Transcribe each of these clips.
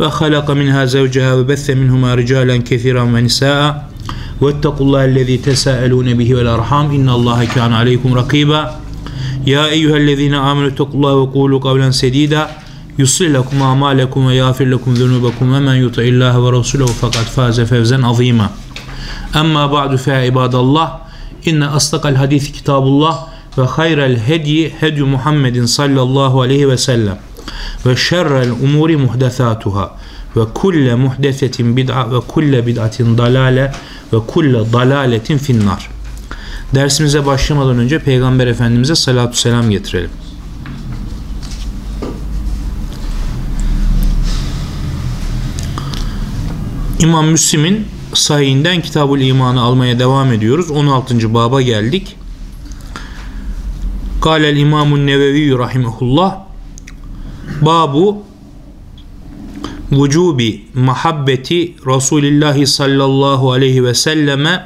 وخلق منها زوجها وبث منهما رجالا كثيرا ونساء. واتقوا الله الذي تساءلون به والأرحام. إن الله كان عليكم رقيبا. يا أيها الذين آمنوا اتقوا الله وقولوا قولا سديدا. يصلح لكم أعمالكم ويغفر لكم ذنوبكم. ومن يطع الله ورسوله فقد فاز فوزا عظيما. أما بعد فيا عباد الله إن أصدق الحديث كتاب الله وخير الهدي هدي محمد صلى الله عليه وسلم. Ve şerrel umuri muhdesatuhâ ve kulle muhdesetin bid'a ve kulle bid'atin dalale ve kulle dalaletin finnar. Dersimize başlamadan önce Peygamber Efendimiz'e salatu selam getirelim. İmam Müslim'in sahihinden Kitabul İman'ı almaya devam ediyoruz. 16. baba geldik. Kâlel İmamun Nevevi rahimehullah Babu vücubi muhabbeti Resulullah sallallahu aleyhi ve selleme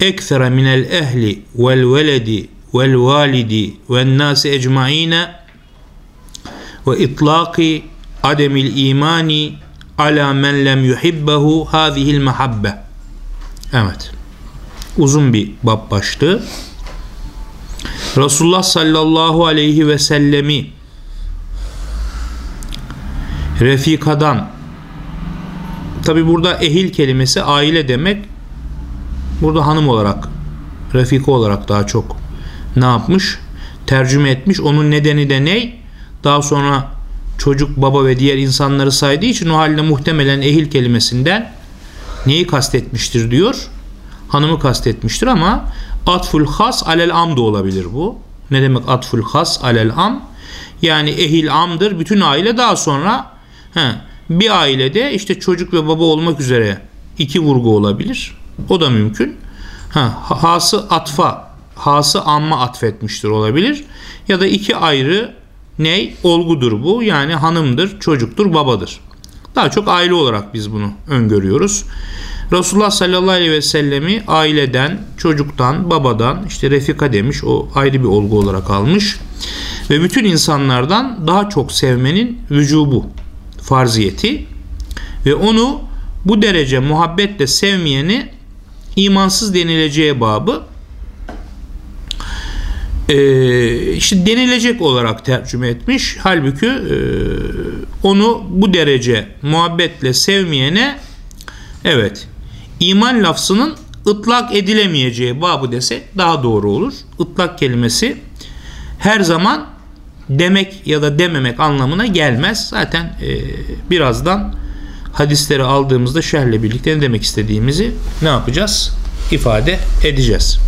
ekthera minel ehli vel veledi vel validi vel nasi ecmaine ve itlaqi ademil imani ala men lem yuhibbehu hadihil mahabbe. Evet. Uzun bir bab başlığı. Resulullah sallallahu aleyhi ve sellemi refikadan. Tabi burada ehil kelimesi aile demek. Burada hanım olarak refika olarak daha çok ne yapmış? Tercüme etmiş. Onun nedeni de ne daha sonra çocuk baba ve diğer insanları saydığı için o halde muhtemelen ehil kelimesinden neyi kastetmiştir diyor? Hanımı kastetmiştir ama atful has alel am da olabilir bu. Ne demek atful has alel am yani ehil amdır. Bütün aile daha sonra He, bir ailede işte çocuk ve baba olmak üzere iki vurgu olabilir. O da mümkün. Ha, hası atfa, hası amma atfetmiştir olabilir. Ya da iki ayrı ney? Olgudur bu. Yani hanımdır, çocuktur, babadır. Daha çok aile olarak biz bunu öngörüyoruz. Resulullah sallallahu aleyhi ve sellemi aileden, çocuktan, babadan işte refika demiş. O ayrı bir olgu olarak almış. Ve bütün insanlardan daha çok sevmenin vücubu farziyeti ve onu bu derece muhabbetle sevmeyeni imansız denileceği babı e, işte denilecek olarak tercüme etmiş. Halbuki e, onu bu derece muhabbetle sevmeyene evet iman lafzının ıtlak edilemeyeceği babı dese daha doğru olur. Itlak kelimesi her zaman demek ya da dememek anlamına gelmez. Zaten e, birazdan hadisleri aldığımızda şerhle birlikte ne demek istediğimizi ne yapacağız? ifade edeceğiz.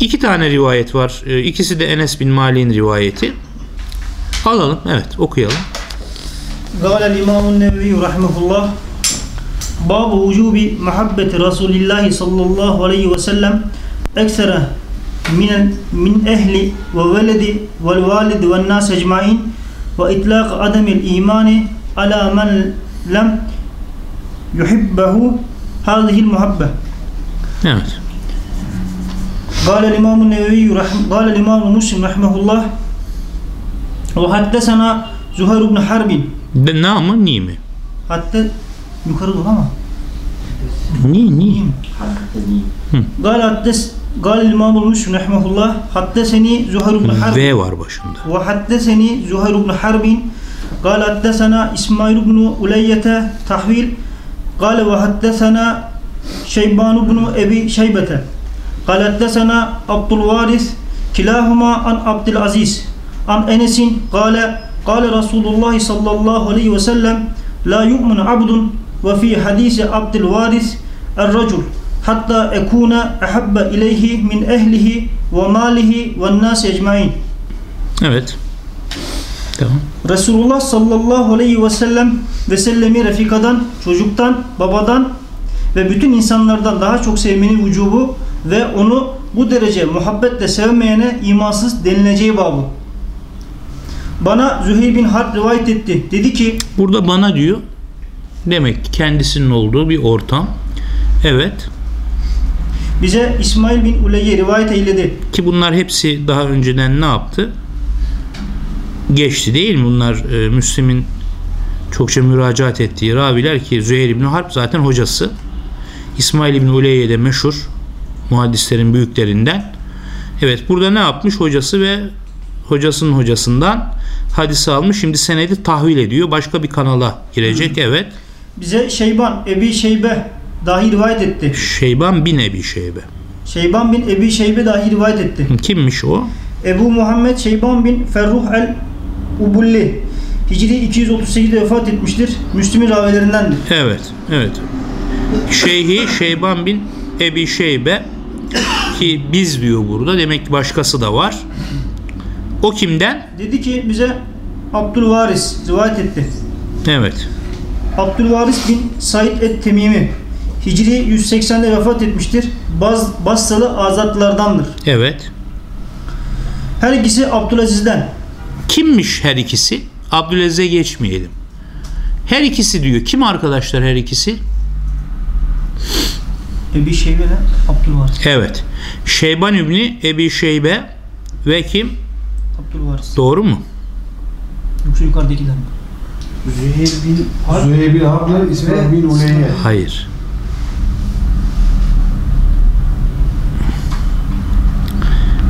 İki tane rivayet var. E, ikisi de Enes bin Malik'in rivayeti. Alalım. Evet okuyalım. Gâle l-İmamun Nebevi rahmetullah Babu vücubi muhabbeti Resulillahi sallallahu aleyhi ve sellem eksere من من أهل وولد والوالد والناس أجمعين وإطلاق عدم الإيمان على من لم يحبه هذه المحبة Evet. قال الإمام النووي رحم قال الإمام مسلم رحمه الله وحدثنا زهير بن حرب ni mi? حتى ama Ni ni. قال حدث قال الإمام المسلم رحمه الله حدثني زهير بن حرب V var başında. وحدثني زهير بن حرب قال حدثنا إسماعيل بن ألية تحويل قال وحدثنا شيبان بن أبي شيبة قال حدثنا عبد الوارث كلاهما عن عبد العزيز عن أنس قال قال رسول الله صلى الله عليه وسلم لا يؤمن عبد وفي حديث عبد الوارث الرجل hatta ekuna ahabba ileyhi min ehlihi ve malihi ve nas ecmain. Evet. Tamam. Resulullah sallallahu aleyhi ve sellem ve sellemi refikadan, çocuktan, babadan ve bütün insanlardan daha çok sevmenin vücubu ve onu bu derece muhabbetle sevmeyene imansız denileceği babu. Bana Züheyr bin Harp rivayet etti. Dedi ki Burada bana diyor. Demek kendisinin olduğu bir ortam. Evet bize İsmail bin Uleyye rivayet eyledi. Ki bunlar hepsi daha önceden ne yaptı? Geçti değil mi? Bunlar e, Müslim'in çokça müracaat ettiği raviler ki Züheyr İbni Harp zaten hocası. İsmail İbni Uleyye de meşhur muhaddislerin büyüklerinden. Evet burada ne yapmış? Hocası ve hocasının hocasından hadisi almış. Şimdi senedi tahvil ediyor. Başka bir kanala girecek. Evet. Bize Şeyban, Ebi Şeybe dahi rivayet etti. Şeyban bin Ebi Şeybe. Şeyban bin Ebi Şeybe dahi rivayet etti. Kimmiş o? Ebu Muhammed Şeyban bin Ferruh el Ubulli Hicri 238'de vefat etmiştir. Müslüm'ün ravilerindendir. Evet, evet. Şeyhi Şeyban bin Ebi Şeybe ki biz diyor burada. Demek ki başkası da var. O kimden? Dedi ki bize Abdülvaris rivayet etti. Evet. Abdülvaris bin Said et-Temimi Hicri 180'de vefat etmiştir. Baz, Basralı azatlılardandır. Evet. Her ikisi Abdülaziz'den. Kimmiş her ikisi? Abdülaziz'e geçmeyelim. Her ikisi diyor. Kim arkadaşlar her ikisi? Ebi Şeybe ile Abdülvaris. Evet. Şeyban İbni Ebi Şeybe ve kim? Abdülvaris. Doğru mu? Yoksa yukarıdakiler mi? Züheyr bin Harp. Züheyr bin ile İsmail bin Uleyye. Hayır.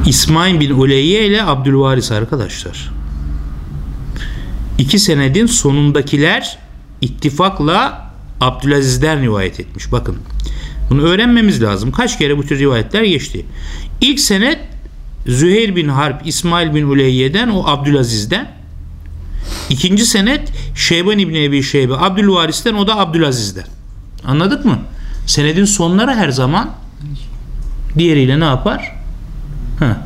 İsmail bin Uleyye ile Abdülvaris arkadaşlar. İki senedin sonundakiler ittifakla Abdülaziz'den rivayet etmiş. Bakın. Bunu öğrenmemiz lazım. Kaç kere bu tür rivayetler geçti. İlk senet Züheyr bin Harp, İsmail bin Uleyye'den, o Abdülaziz'den. İkinci senet Şeyban İbni Ebi Şeybe Abdülvaris'ten o da Abdülaziz'den. Anladık mı? Senedin sonları her zaman diğeriyle ne yapar? Ha,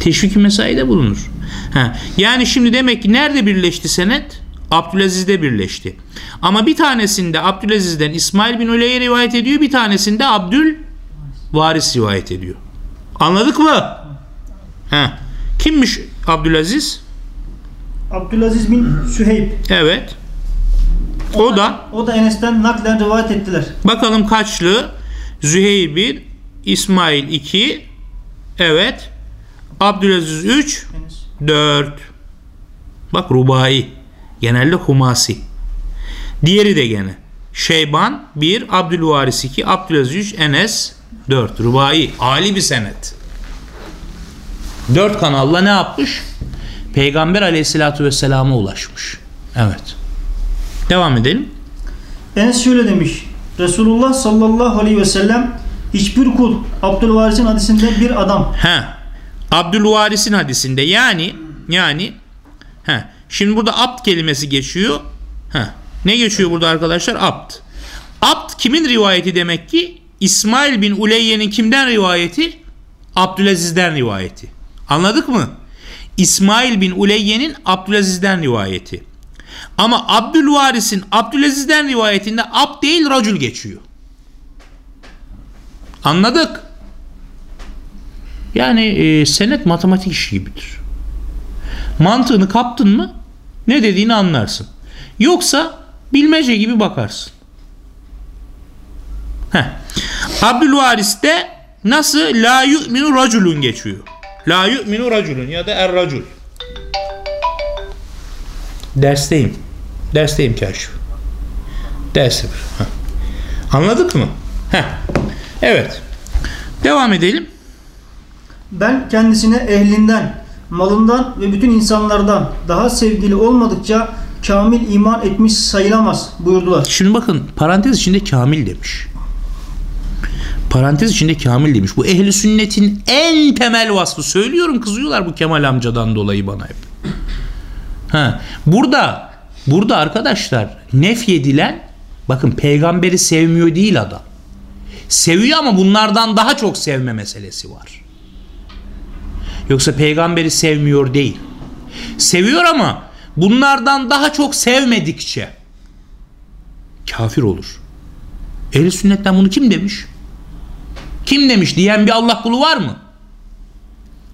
teşviki mesaide bulunur. Ha, yani şimdi demek ki nerede birleşti senet? Abdülaziz'de birleşti. Ama bir tanesinde Abdülaziz'den İsmail bin Uleyye rivayet ediyor. Bir tanesinde Abdül Varis rivayet ediyor. Anladık mı? Ha. Kimmiş Abdülaziz? Abdülaziz bin Süheyb. Evet. O da O da Enes'ten naklen rivayet ettiler. bakalım kaçlı? Züheyr 1, İsmail 2, evet. Abdülaziz 3, Enes. 4. Bak rubai. Genelde humasi. Diğeri de gene. Şeyban 1, Abdülvaris 2, Abdülaziz 3, Enes 4. Rubai. Ali bir senet. 4 kanalla ne yapmış? Peygamber aleyhissalatü vesselama ulaşmış. Evet. Devam edelim. Enes şöyle demiş. Resulullah sallallahu aleyhi ve sellem hiçbir kul Abdülvaris'in hadisinde bir adam He. Abdülvaris'in hadisinde yani yani he. Şimdi burada abd kelimesi geçiyor. He. Ne geçiyor burada arkadaşlar? Abd. Abd kimin rivayeti demek ki? İsmail bin Uleyye'nin kimden rivayeti? Abdülaziz'den rivayeti. Anladık mı? İsmail bin Uleyye'nin Abdülaziz'den rivayeti. Ama Abdülvaris'in Abdülaziz'den rivayetinde abd değil racül geçiyor. Anladık. Yani e, senet matematik işi gibidir. Mantığını kaptın mı ne dediğini anlarsın. Yoksa bilmece gibi bakarsın. Heh. Abdülvaris'te nasıl la yu'minu raculun geçiyor. La yu'minu raculun ya da er racul. Dersteyim. Dersteyim kaşif. Dersi. Anladık mı? Heh. Evet. Devam edelim. Ben kendisine ehlinden, malından ve bütün insanlardan daha sevgili olmadıkça kamil iman etmiş sayılamaz buyurdular. Şimdi bakın parantez içinde kamil demiş. Parantez içinde kamil demiş. Bu ehli sünnetin en temel vasfı. Söylüyorum kızıyorlar bu Kemal amcadan dolayı bana hep. Ha, burada burada arkadaşlar nefyedilen bakın peygamberi sevmiyor değil adam. Seviyor ama bunlardan daha çok sevme meselesi var. Yoksa peygamberi sevmiyor değil. Seviyor ama bunlardan daha çok sevmedikçe kafir olur. Ehli sünnetten bunu kim demiş? Kim demiş diyen bir Allah kulu var mı?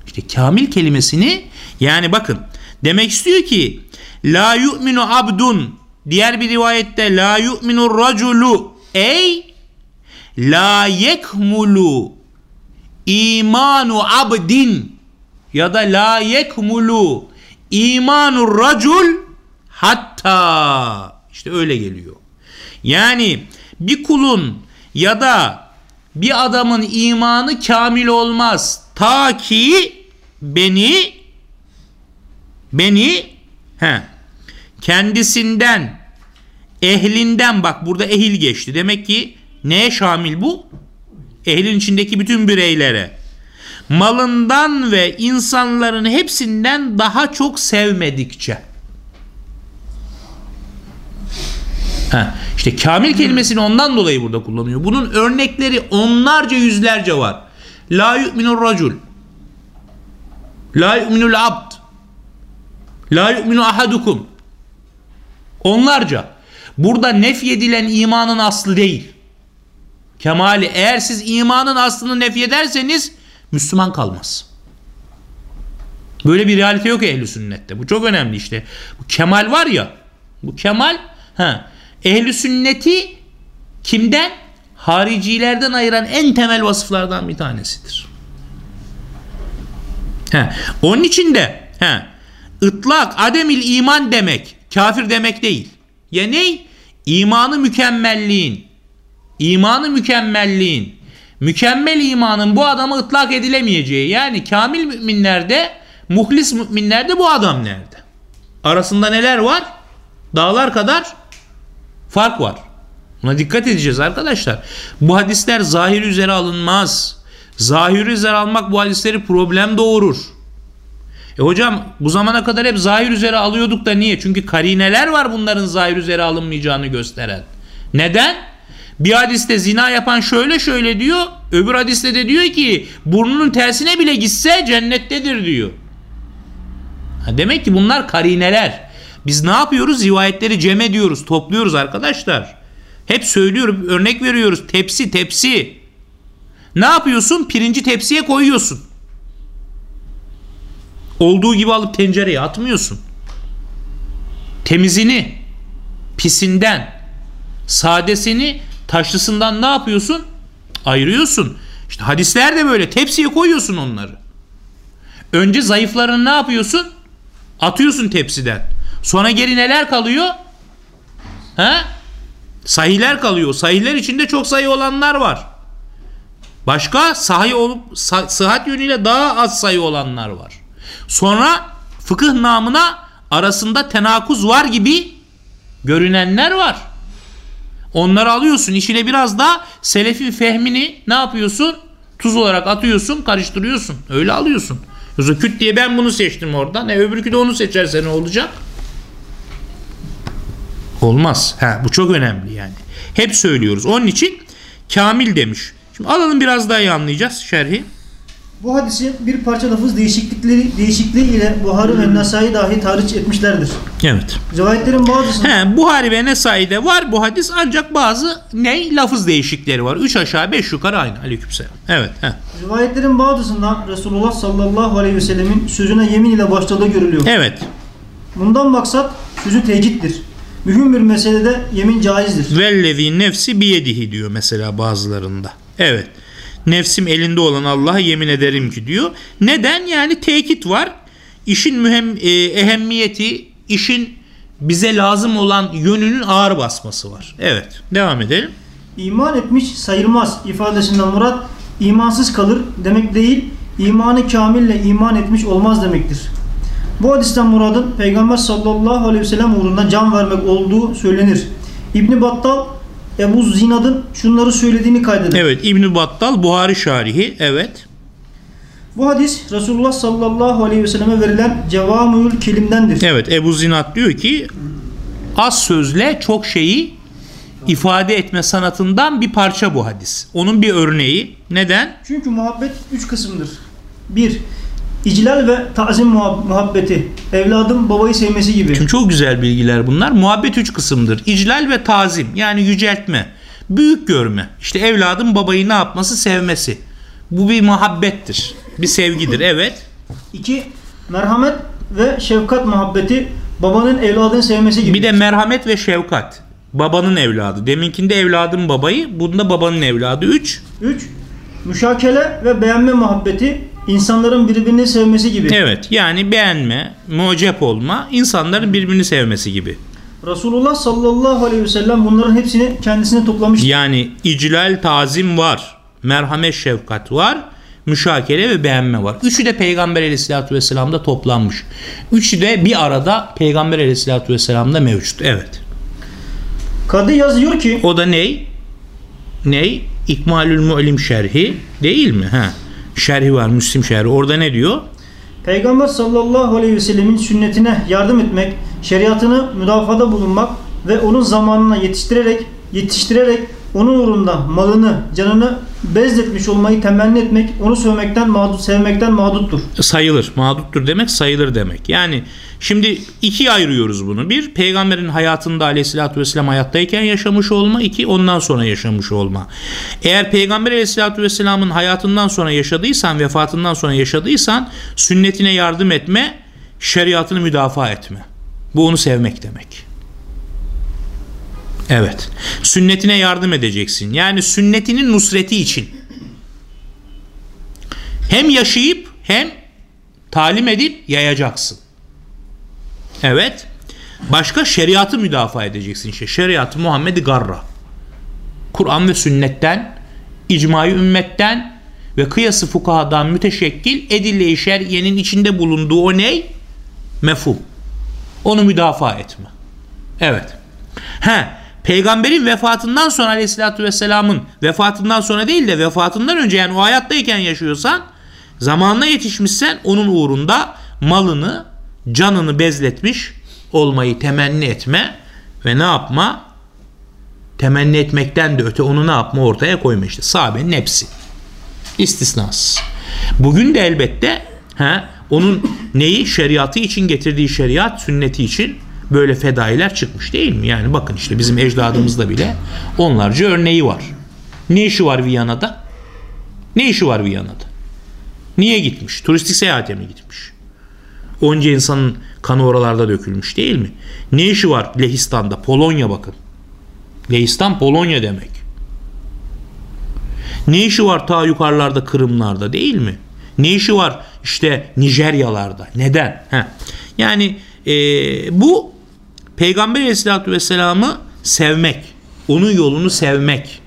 İşte kamil kelimesini yani bakın demek istiyor ki la yu'minu abdun diğer bir rivayette la yu'minu raculu ey la yekmulu imanu abdin ya da la yekmulu imanu racul hatta işte öyle geliyor. Yani bir kulun ya da bir adamın imanı kamil olmaz ta ki beni beni he, kendisinden ehlinden bak burada ehil geçti. Demek ki neye şamil bu? Ehlin içindeki bütün bireylere. Malından ve insanların hepsinden daha çok sevmedikçe. Ha, işte kamil kelimesini ondan dolayı burada kullanıyor. Bunun örnekleri onlarca yüzlerce var. La yu'minur racul. La yu'minul abd. La yu'minu ahadukum. Onlarca. Burada nefyedilen imanın aslı değil. Kemali eğer siz imanın aslını nefyederseniz Müslüman kalmaz. Böyle bir realite yok ehli sünnette. Bu çok önemli işte. Bu kemal var ya. Bu kemal ha ehli sünneti kimden? Haricilerden ayıran en temel vasıflardan bir tanesidir. He. Onun için de he, ıtlak ademil iman demek kafir demek değil. Ya ne? İmanı mükemmelliğin imanı mükemmelliğin mükemmel imanın bu adamı ıtlak edilemeyeceği yani kamil müminlerde muhlis müminlerde bu adam nerede? Arasında neler var? Dağlar kadar fark var. Buna dikkat edeceğiz arkadaşlar. Bu hadisler zahir üzere alınmaz. Zahir üzere almak bu hadisleri problem doğurur. E hocam bu zamana kadar hep zahir üzere alıyorduk da niye? Çünkü karineler var bunların zahir üzere alınmayacağını gösteren. Neden? Bir hadiste zina yapan şöyle şöyle diyor. Öbür hadiste de diyor ki burnunun tersine bile gitse cennettedir diyor. Ha demek ki bunlar karineler. Biz ne yapıyoruz? Rivayetleri cem ediyoruz, topluyoruz arkadaşlar. Hep söylüyorum, örnek veriyoruz. Tepsi, tepsi. Ne yapıyorsun? Pirinci tepsiye koyuyorsun. Olduğu gibi alıp tencereye atmıyorsun. Temizini, pisinden, sadesini, taşlısından ne yapıyorsun? Ayırıyorsun. İşte hadisler de böyle. Tepsiye koyuyorsun onları. Önce zayıflarını ne yapıyorsun? Atıyorsun tepsiden. Sonra geri neler kalıyor? Ha? Sahiler kalıyor. Sahiler içinde çok sayı olanlar var. Başka sahi olup sıhhat yönüyle daha az sayı olanlar var. Sonra fıkıh namına arasında tenakuz var gibi görünenler var. Onları alıyorsun işine biraz da selefin fehmini ne yapıyorsun? Tuz olarak atıyorsun karıştırıyorsun. Öyle alıyorsun. Yoksa küt diye ben bunu seçtim oradan. E öbürkü de onu seçerse ne olacak? Olmaz. Ha, bu çok önemli yani. Hep söylüyoruz. Onun için kamil demiş. Şimdi alalım biraz daha iyi anlayacağız şerhi. Bu hadisi bir parça lafız değişiklikleri değişikliği ile Buhari ve Nasai dahi tarih etmişlerdir. Evet. Rivayetlerin bazısında He, Buhari ve Nesai'de var bu hadis ancak bazı ne lafız değişikleri var. Üç aşağı beş yukarı aynı. Aleykümselam. Evet. He. rivayetlerin bazısında Resulullah sallallahu aleyhi ve sellemin sözüne yemin ile başladığı görülüyor. Evet. Bundan maksat sözü tecittir. Mühim bir meselede yemin caizdir. Vellezî nefsi biyedihi diyor mesela bazılarında. Evet. Nefsim elinde olan Allah'a yemin ederim ki diyor. Neden? Yani tekit var. İşin mühem, e, ehemmiyeti, işin bize lazım olan yönünün ağır basması var. Evet. Devam edelim. İman etmiş sayılmaz ifadesinden murat imansız kalır demek değil, imanı kamille iman etmiş olmaz demektir. Bu hadisten muradın Peygamber sallallahu aleyhi ve sellem uğruna can vermek olduğu söylenir. İbn Battal Ebu Zinad'ın şunları söylediğini kaydeder. Evet. İbn Battal Buhari şarihi. Evet. Bu hadis Resulullah sallallahu aleyhi ve selleme verilen cevamül kelimdendir. Evet. Ebu Zinat diyor ki az sözle çok şeyi ifade etme sanatından bir parça bu hadis. Onun bir örneği. Neden? Çünkü muhabbet üç kısımdır. 1. İclal ve tazim muhab- muhabbeti. Evladın babayı sevmesi gibi. Şimdi çok güzel bilgiler bunlar. Muhabbet üç kısımdır. İclal ve tazim yani yüceltme. Büyük görme. İşte evladın babayı ne yapması? Sevmesi. Bu bir muhabbettir. Bir sevgidir. Evet. İki, merhamet ve şefkat muhabbeti. Babanın evladını sevmesi gibi. Bir de merhamet ve şefkat. Babanın evladı. Deminkinde evladın babayı, bunda babanın evladı. Üç. Üç, müşakele ve beğenme muhabbeti. İnsanların birbirini sevmesi gibi. Evet yani beğenme, mucep olma, insanların birbirini sevmesi gibi. Resulullah sallallahu aleyhi ve sellem bunların hepsini kendisine toplamıştır. Yani iclal tazim var. Merhamet şefkat var. Müşakere ve beğenme var. Üçü de Peygamber aleyhissalatü vesselam'da toplanmış. Üçü de bir arada Peygamber aleyhissalatü vesselam'da mevcut. Evet. Kadı yazıyor ki O da ney? Ney? İkmalül Mu'lim şerhi değil mi? Ha. Şerhi var Müslim şerhi. Orada ne diyor? Peygamber sallallahu aleyhi ve sellemin sünnetine yardım etmek, şeriatını müdafada bulunmak ve onun zamanına yetiştirerek yetiştirerek onun uğrunda malını, canını bezletmiş olmayı temenni etmek, onu sevmekten mağdut, sevmekten mağduttur. sayılır. Mağduttur demek sayılır demek. Yani şimdi ikiye ayırıyoruz bunu. Bir peygamberin hayatında aleyhissalatü vesselam hayattayken yaşamış olma. iki ondan sonra yaşamış olma. Eğer peygamber aleyhissalatü vesselamın hayatından sonra yaşadıysan vefatından sonra yaşadıysan sünnetine yardım etme şeriatını müdafaa etme. Bu onu sevmek demek. Evet. Sünnetine yardım edeceksin. Yani sünnetinin nusreti için. Hem yaşayıp hem talim edip yayacaksın. Evet. Başka şeriatı müdafaa edeceksin işte. Şeriatı Muhammed-i Garra. Kur'an ve sünnetten, icmayı ümmetten ve kıyası fukahadan müteşekkil edille-i şer'iyenin içinde bulunduğu o ney? Mefhum. Onu müdafaa etme. Evet. He, peygamberin vefatından sonra aleyhissalatü vesselamın vefatından sonra değil de vefatından önce yani o hayattayken yaşıyorsan zamanına yetişmişsen onun uğrunda malını canını bezletmiş olmayı temenni etme ve ne yapma? Temenni etmekten de öte onu ne yapma? Ortaya koyma işte. Sahabenin hepsi. İstisnasız. Bugün de elbette he, onun neyi? Şeriatı için getirdiği şeriat sünneti için böyle fedailer çıkmış değil mi? Yani bakın işte bizim ecdadımızda bile onlarca örneği var. Ne işi var Viyana'da? Ne işi var Viyana'da? Niye gitmiş? Turistik seyahate mi gitmiş? Onca insanın kanı oralarda dökülmüş değil mi? Ne işi var Lehistan'da? Polonya bakın. Lehistan Polonya demek. Ne işi var ta yukarılarda Kırımlarda değil mi? Ne işi var işte Nijeryalarda? Neden? Heh. Yani e, bu Peygamber Aleyhisselatü Vesselam'ı sevmek, onun yolunu sevmek,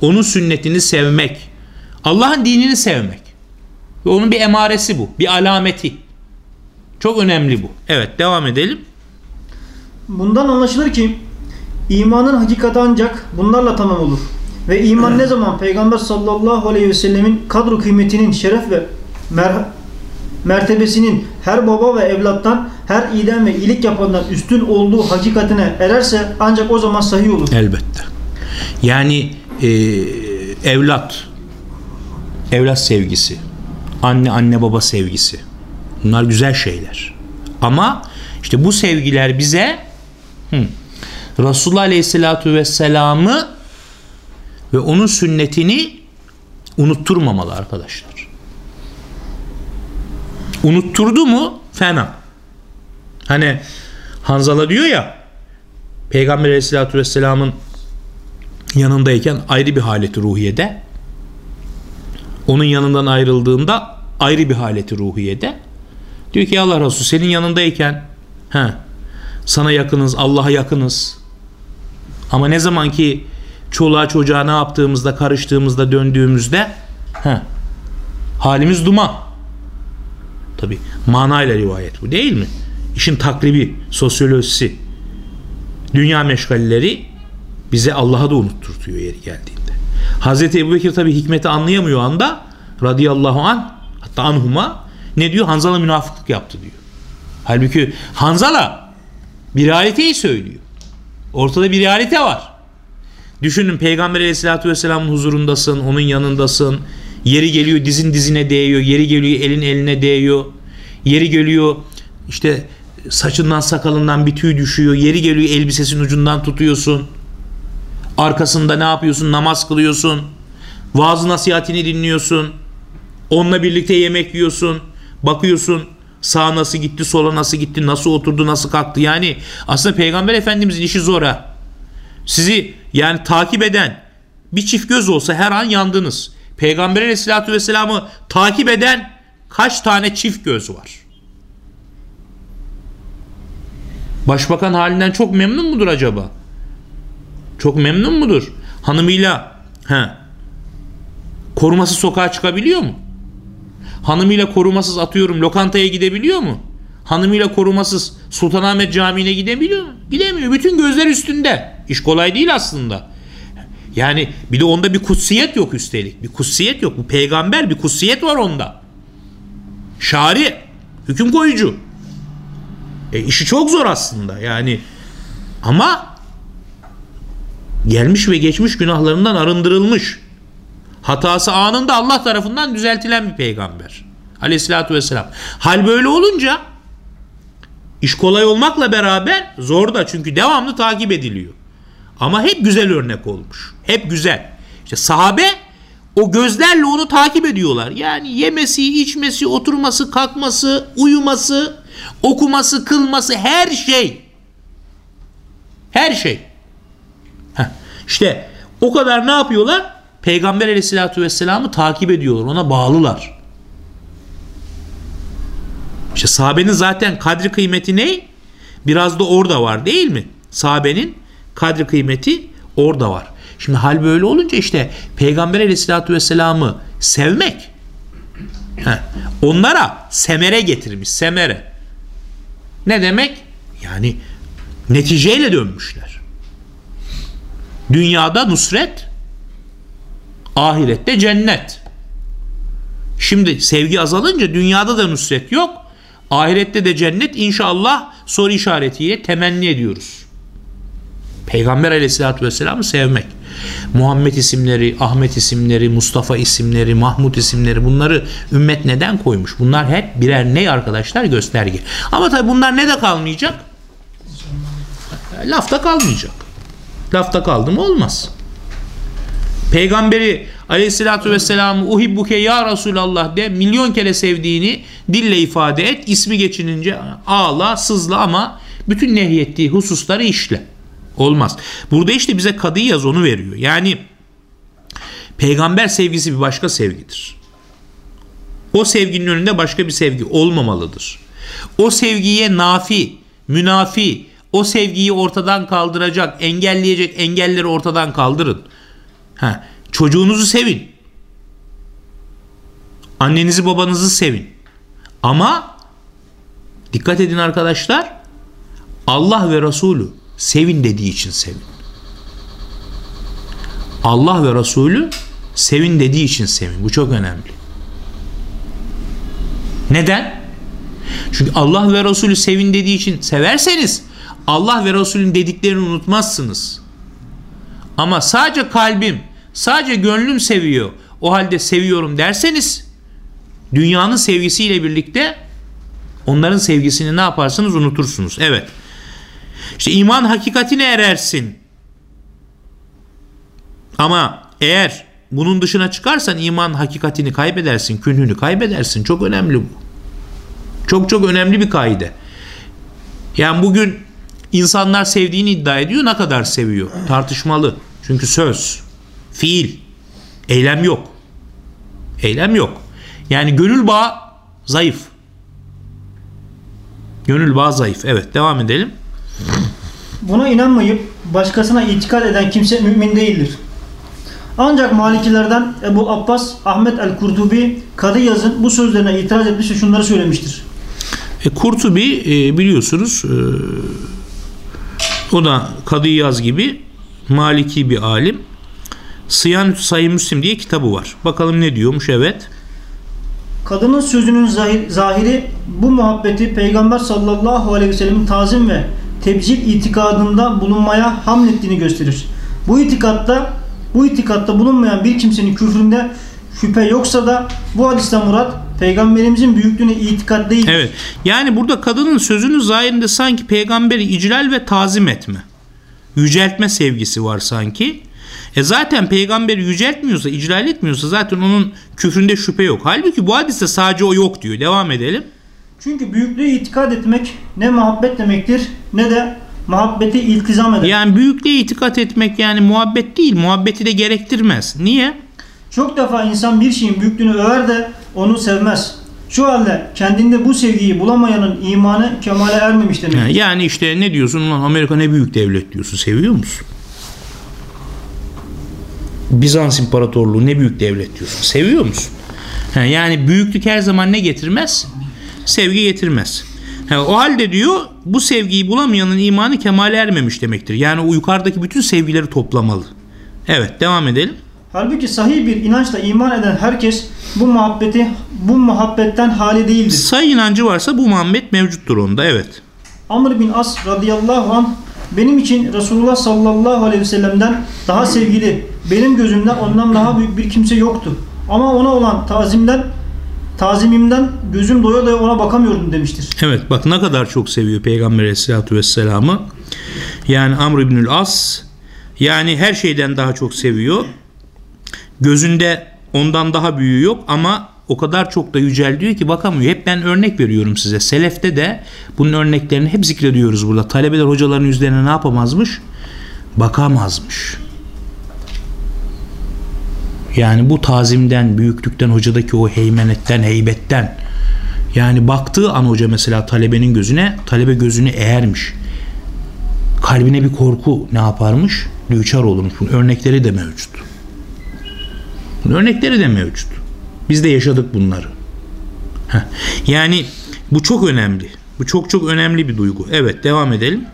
onun sünnetini sevmek, Allah'ın dinini sevmek. Ve onun bir emaresi bu, bir alameti. Çok önemli bu. Evet devam edelim. Bundan anlaşılır ki imanın hakikati ancak bunlarla tamam olur. Ve iman ne zaman Peygamber sallallahu aleyhi ve sellemin kadro kıymetinin şeref ve mer- mertebesinin her baba ve evlattan, her iyiden ve iyilik yapandan üstün olduğu hakikatine ererse ancak o zaman sahih olur. Elbette. Yani e, evlat, evlat sevgisi, anne anne baba sevgisi. Bunlar güzel şeyler. Ama işte bu sevgiler bize hı, Resulullah Aleyhisselatü Vesselam'ı ve onun sünnetini unutturmamalı arkadaşlar. Unutturdu mu? Fena. Hani Hanzala diyor ya Peygamber Aleyhisselatü Vesselam'ın yanındayken ayrı bir haleti ruhiyede onun yanından ayrıldığında ayrı bir haleti ruhiyede. Diyor ki Allah Resulü senin yanındayken he, sana yakınız Allah'a yakınız. Ama ne zaman ki çoluğa çocuğa ne yaptığımızda karıştığımızda döndüğümüzde he, halimiz duman tabi manayla rivayet bu değil mi işin takribi sosyolojisi dünya meşgalleri bize Allah'a da unutturtuyor yeri geldiğinde. Hazreti Ebu Bekir tabi hikmeti anlayamıyor anda radıyallahu an hatta anhuma ne diyor? Hanzala münafıklık yaptı diyor. Halbuki Hanzala bir realiteyi söylüyor. Ortada bir realite var. Düşünün Peygamber aleyhissalatü vesselamın huzurundasın, onun yanındasın. Yeri geliyor dizin dizine değiyor. Yeri geliyor elin eline değiyor. Yeri geliyor işte saçından sakalından bir tüy düşüyor. Yeri geliyor elbisesinin ucundan tutuyorsun. Arkasında ne yapıyorsun? Namaz kılıyorsun. Vaaz nasihatini dinliyorsun. Onunla birlikte yemek yiyorsun. Bakıyorsun sağa nasıl gitti, sola nasıl gitti, nasıl oturdu, nasıl kalktı. Yani aslında Peygamber Efendimizin işi zor ha. Sizi yani takip eden bir çift göz olsa her an yandınız. Peygamber Aleyhisselatü Vesselam'ı takip eden kaç tane çift göz var? Başbakan halinden çok memnun mudur acaba? Çok memnun mudur? Hanımıyla he, koruması sokağa çıkabiliyor mu? Hanımıyla korumasız atıyorum lokantaya gidebiliyor mu? Hanımıyla korumasız Sultanahmet Camii'ne gidebiliyor mu? Gidemiyor. Bütün gözler üstünde. İş kolay değil aslında. Yani bir de onda bir kutsiyet yok üstelik. Bir kutsiyet yok. Bu peygamber bir kutsiyet var onda. Şari, hüküm koyucu. E, işi çok zor aslında yani. Ama gelmiş ve geçmiş günahlarından arındırılmış. Hatası anında Allah tarafından düzeltilen bir peygamber. Aleyhissalatü vesselam. Hal böyle olunca iş kolay olmakla beraber zor da çünkü devamlı takip ediliyor. Ama hep güzel örnek olmuş. Hep güzel. İşte sahabe o gözlerle onu takip ediyorlar. Yani yemesi, içmesi, oturması, kalkması, uyuması, okuması, kılması her şey. Her şey. Heh. İşte o kadar ne yapıyorlar? Peygamber aleyhissalatü vesselam'ı takip ediyorlar. Ona bağlılar. İşte sahabenin zaten kadri kıymeti ne? Biraz da orada var değil mi? Sahabenin kadri kıymeti orada var. Şimdi hal böyle olunca işte Peygamber aleyhissalatü vesselam'ı sevmek heh, onlara semere getirmiş. Semere. Ne demek? Yani neticeyle dönmüşler. Dünyada nusret, ahirette cennet. Şimdi sevgi azalınca dünyada da nusret yok. Ahirette de cennet inşallah soru işaretiyle temenni ediyoruz. Peygamber aleyhissalatü vesselam'ı sevmek. Muhammed isimleri, Ahmet isimleri, Mustafa isimleri, Mahmud isimleri bunları ümmet neden koymuş? Bunlar hep birer ne arkadaşlar? Gösterge. Ama tabi bunlar ne de kalmayacak? Lafta kalmayacak. Lafta kaldı mı olmaz. Peygamberi aleyhissalatü vesselam'ı uhibbuke ya Resulallah de milyon kere sevdiğini dille ifade et. ismi geçinince ağla, sızla ama bütün nehyettiği hususları işle. Olmaz. Burada işte bize kadı yaz onu veriyor. Yani peygamber sevgisi bir başka sevgidir. O sevginin önünde başka bir sevgi olmamalıdır. O sevgiye nafi, münafi, o sevgiyi ortadan kaldıracak, engelleyecek engelleri ortadan kaldırın. Ha, çocuğunuzu sevin. Annenizi babanızı sevin. Ama dikkat edin arkadaşlar. Allah ve Resulü sevin dediği için sevin. Allah ve Resulü sevin dediği için sevin. Bu çok önemli. Neden? Çünkü Allah ve Resulü sevin dediği için severseniz Allah ve Resulün dediklerini unutmazsınız. Ama sadece kalbim, sadece gönlüm seviyor. O halde seviyorum derseniz dünyanın sevgisiyle birlikte onların sevgisini ne yaparsınız unutursunuz. Evet. İşte iman hakikatine erersin. Ama eğer bunun dışına çıkarsan iman hakikatini kaybedersin, künhünü kaybedersin. Çok önemli bu. Çok çok önemli bir kaide. Yani bugün insanlar sevdiğini iddia ediyor. Ne kadar seviyor? Tartışmalı. Çünkü söz, fiil, eylem yok. Eylem yok. Yani gönül bağı zayıf. Gönül bağı zayıf. Evet devam edelim. Buna inanmayıp başkasına itikad eden kimse mümin değildir. Ancak Malikilerden Ebu Abbas Ahmet el-Kurtubi Kadı Yaz'ın bu sözlerine itiraz etmiş ve şunları söylemiştir. E, Kurtubi e, biliyorsunuz e, o da Kadı Yaz gibi Maliki bir alim. Sıyanüt Sayı Müslim diye kitabı var. Bakalım ne diyormuş evet. Kadının sözünün zahir, zahiri bu muhabbeti Peygamber sallallahu aleyhi ve sellemin tazim ve tebcil itikadında bulunmaya hamlettiğini gösterir. Bu itikatta bu itikatta bulunmayan bir kimsenin küfründe şüphe yoksa da bu hadisten murat peygamberimizin büyüklüğüne itikad değil. Evet. Yani burada kadının sözünün zahirinde sanki peygamberi iclal ve tazim etme. Yüceltme sevgisi var sanki. E zaten peygamberi yüceltmiyorsa, iclal etmiyorsa zaten onun küfründe şüphe yok. Halbuki bu hadiste sadece o yok diyor. Devam edelim. Çünkü büyüklüğe itikad etmek ne muhabbet demektir ne de muhabbeti iltizam eder. Yani büyüklüğe itikat etmek yani muhabbet değil. Muhabbeti de gerektirmez. Niye? Çok defa insan bir şeyin büyüklüğünü över de onu sevmez. Şu halde kendinde bu sevgiyi bulamayanın imanı kemale ermemiş demek. Yani, yani işte ne diyorsun? Ulan Amerika ne büyük devlet diyorsun. Seviyor musun? Bizans İmparatorluğu ne büyük devlet diyorsun. Seviyor musun? Yani büyüklük her zaman ne getirmez? Sevgi getirmez. Ha, o halde diyor bu sevgiyi bulamayanın imanı kemale ermemiş demektir. Yani o yukarıdaki bütün sevgileri toplamalı. Evet devam edelim. Halbuki sahih bir inançla iman eden herkes bu muhabbeti bu muhabbetten hali değildir. Sayı inancı varsa bu muhabbet mevcuttur onda evet. Amr bin As radıyallahu anh benim için Resulullah sallallahu aleyhi ve sellem'den daha sevgili, benim gözümde ondan daha büyük bir kimse yoktu. Ama ona olan tazimden, tazimimden gözüm doya doya ona bakamıyordum demiştir. Evet bak ne kadar çok seviyor Peygamber aleyhissalatü vesselam'ı. Yani Amr ibnül As yani her şeyden daha çok seviyor. Gözünde ondan daha büyüğü yok ama o kadar çok da yüceldiyor ki bakamıyor. Hep ben örnek veriyorum size. Selefte de bunun örneklerini hep zikrediyoruz burada. Talebeler hocaların yüzlerine ne yapamazmış? Bakamazmış. Yani bu tazimden, büyüklükten, hocadaki o heymenetten, heybetten yani baktığı an hoca mesela talebenin gözüne, talebe gözünü eğermiş. Kalbine bir korku ne yaparmış? Düçar olurmuş. Bunun örnekleri de mevcut. Bunun örnekleri de mevcut. Biz de yaşadık bunları. Yani bu çok önemli. Bu çok çok önemli bir duygu. Evet devam edelim.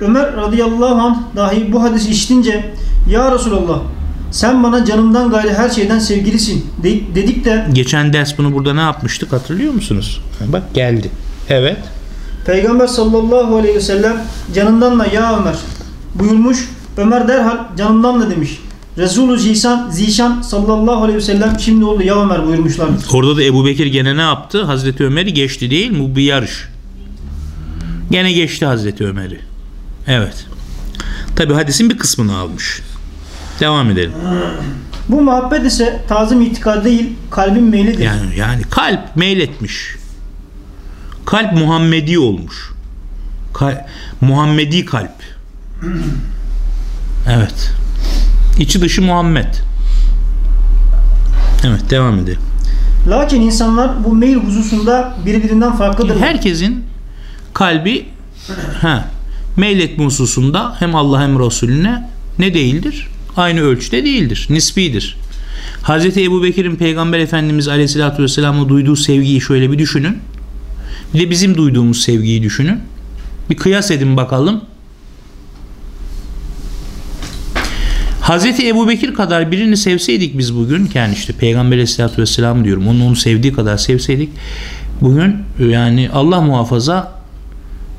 Ömer radıyallahu anh dahi bu hadisi işitince Ya Resulallah sen bana canımdan gayrı her şeyden sevgilisin de- dedik de Geçen ders bunu burada ne yapmıştık hatırlıyor musunuz? Bak geldi. Evet. Peygamber sallallahu aleyhi ve sellem canından da ya Ömer buyurmuş. Ömer derhal canından da demiş. Resulü Zişan, Zişan sallallahu aleyhi ve sellem şimdi oldu ya Ömer buyurmuşlardır. Orada da Ebu Bekir gene ne yaptı? Hazreti Ömer'i geçti değil mi? Bu bir yarış. Gene geçti Hazreti Ömer'i. Evet. Tabi hadisin bir kısmını almış. Devam edelim. Bu muhabbet ise tazim itikad değil kalbin meylidir. Yani yani kalp meyletmiş. Kalp Muhammedi olmuş. Kal- Muhammedi kalp. Evet. İçi dışı Muhammed. Evet devam edelim. Lakin insanlar bu meyil hususunda birbirinden farklıdırlar. Herkesin kalbi ha, meyletme hususunda hem Allah hem Resulüne ne değildir? Aynı ölçüde değildir. Nisbidir. Hz. Ebu Bekir'in Peygamber Efendimiz Aleyhisselatü Vesselam'a duyduğu sevgiyi şöyle bir düşünün. Bir de bizim duyduğumuz sevgiyi düşünün. Bir kıyas edin bakalım. Hz. Ebu Bekir kadar birini sevseydik biz bugün yani işte Peygamber Aleyhisselatü Vesselam diyorum onu onu sevdiği kadar sevseydik bugün yani Allah muhafaza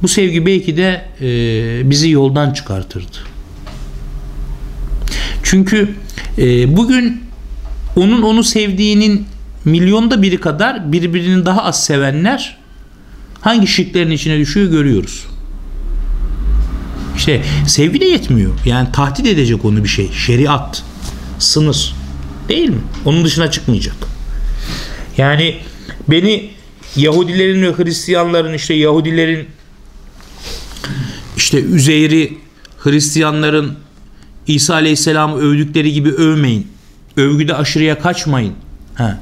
bu sevgi belki de e, bizi yoldan çıkartırdı. Çünkü e, bugün onun onu sevdiğinin milyonda biri kadar birbirini daha az sevenler hangi şirklerin içine düşüyor görüyoruz. İşte sevgi de yetmiyor. Yani tahdit edecek onu bir şey. Şeriat, sınır. Değil mi? Onun dışına çıkmayacak. Yani beni Yahudilerin ve Hristiyanların işte Yahudilerin işte Üzeyr'i Hristiyanların İsa Aleyhisselam'ı övdükleri gibi övmeyin. Övgüde aşırıya kaçmayın. Ha.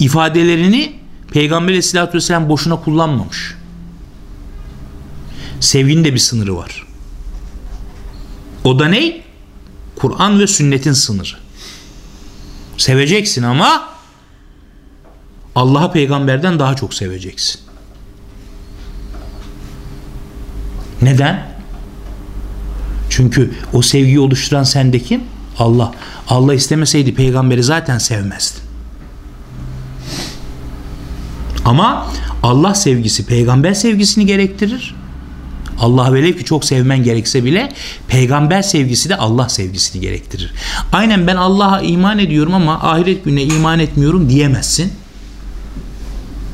İfadelerini Peygamber Aleyhisselatü Vesselam boşuna kullanmamış. Sevginin de bir sınırı var. O da ne? Kur'an ve sünnetin sınırı. Seveceksin ama Allah'a peygamberden daha çok seveceksin. Neden? Çünkü o sevgiyi oluşturan sende kim? Allah. Allah istemeseydi peygamberi zaten sevmezdin. Ama Allah sevgisi peygamber sevgisini gerektirir. Allah velev ki çok sevmen gerekse bile peygamber sevgisi de Allah sevgisini gerektirir. Aynen ben Allah'a iman ediyorum ama ahiret gününe iman etmiyorum diyemezsin.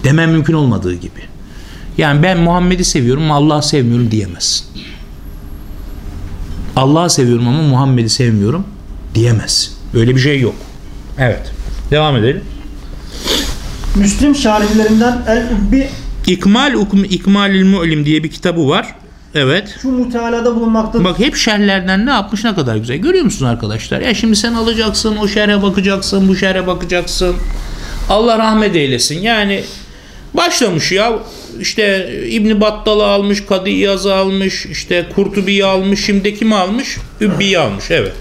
Demem mümkün olmadığı gibi. Yani ben Muhammed'i seviyorum ama Allah'ı sevmiyorum diyemezsin. Allah'ı seviyorum ama Muhammed'i sevmiyorum diyemezsin. Böyle bir şey yok. Evet. Devam edelim. Müslim şarihlerinden El-Ubbi İkmal Ukm İkmalil Mu'lim diye bir kitabı var. Evet. şu mutealada bulunmaktadır. Bak hep şerhlerden ne yapmış ne kadar güzel. Görüyor musun arkadaşlar? Ya şimdi sen alacaksın o şerhe bakacaksın bu şerhe bakacaksın. Allah rahmet eylesin. Yani başlamış ya işte İbni Battal'ı almış, Kadı İyaz'ı almış, işte Kurtubi'yi almış, şimdi kimi almış? Übbi'yi almış evet.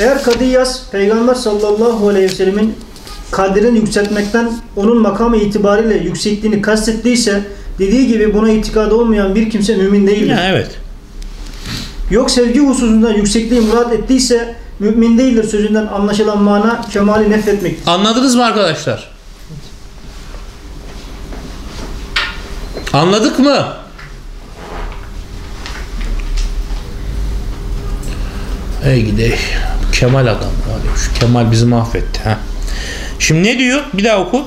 Eğer Kadiyas Peygamber sallallahu aleyhi ve sellemin kadrini yükseltmekten onun makamı itibariyle yüksekliğini kastettiyse dediği gibi buna itikad olmayan bir kimse mümin değildir. Ya evet. Yok sevgi hususunda yüksekliği murat ettiyse mümin değildir sözünden anlaşılan mana kemali nefretmektir. Anladınız mı arkadaşlar? Anladık mı? Ey gidey. Kemal adam. Şu Kemal bizi mahvetti. Ha. Şimdi ne diyor? Bir daha oku.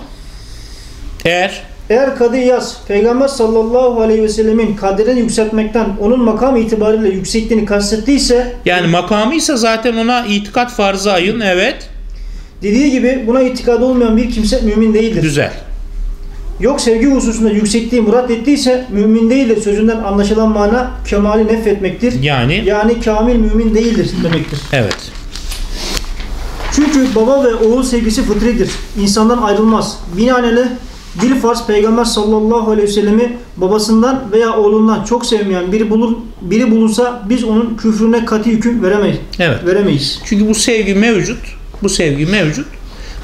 Eğer Eğer Kadiyas Peygamber sallallahu aleyhi ve sellemin kadrini yükseltmekten onun makamı itibariyle yüksekliğini kastettiyse yani makamıysa zaten ona itikat farzı ayın. Evet. dediği gibi buna itikad olmayan bir kimse mümin değildir. Güzel. Yok sevgi hususunda yüksekliği murat ettiyse mümin değildir sözünden anlaşılan mana kemali nefretmektir. Yani Yani kamil mümin değildir demektir. evet. Çünkü baba ve oğul sevgisi fıtridir. İnsandan ayrılmaz. Binaenaleyh bil farz Peygamber sallallahu aleyhi ve sellemi babasından veya oğlundan çok sevmeyen biri bulur biri bulursa biz onun küfrüne katı hüküm veremeyiz. Evet. Veremeyiz. Çünkü bu sevgi mevcut. Bu sevgi mevcut.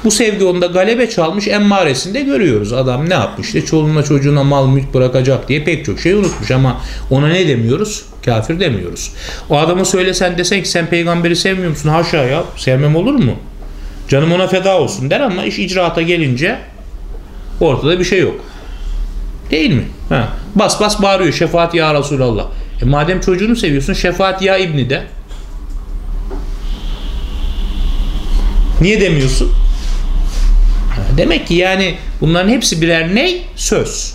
Bu sevgi onda galebe çalmış emmaresinde görüyoruz. Adam ne yapmış? İşte çoluğuna çocuğuna mal mülk bırakacak diye pek çok şey unutmuş ama ona ne demiyoruz? Kafir demiyoruz. O adama söylesen desen ki sen peygamberi sevmiyor musun? Haşa ya. Sevmem olur mu? Canım ona feda olsun der ama iş icraata gelince ortada bir şey yok. Değil mi? Ha. Bas bas bağırıyor şefaat ya Resulallah. E madem çocuğunu seviyorsun şefaat ya İbni de. Niye demiyorsun? Demek ki yani bunların hepsi birer ney? Söz.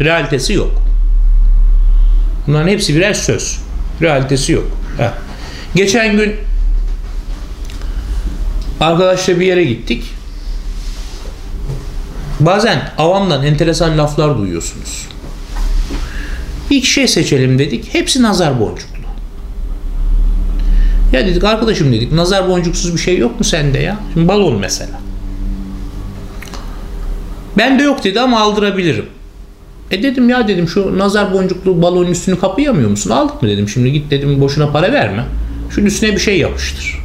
Realitesi yok. Bunların hepsi birer söz. Realitesi yok. Ha. Geçen gün arkadaşla bir yere gittik. Bazen avamdan enteresan laflar duyuyorsunuz. İki şey seçelim dedik. Hepsi nazar boncuklu. Ya dedik arkadaşım dedik nazar boncuksuz bir şey yok mu sende ya? Şimdi balon mesela. Bende yok dedi ama aldırabilirim. E dedim ya dedim şu nazar boncuklu balonun üstünü kapayamıyor musun? Aldık mı dedim. Şimdi git dedim boşuna para verme. Şunun üstüne bir şey yapıştır.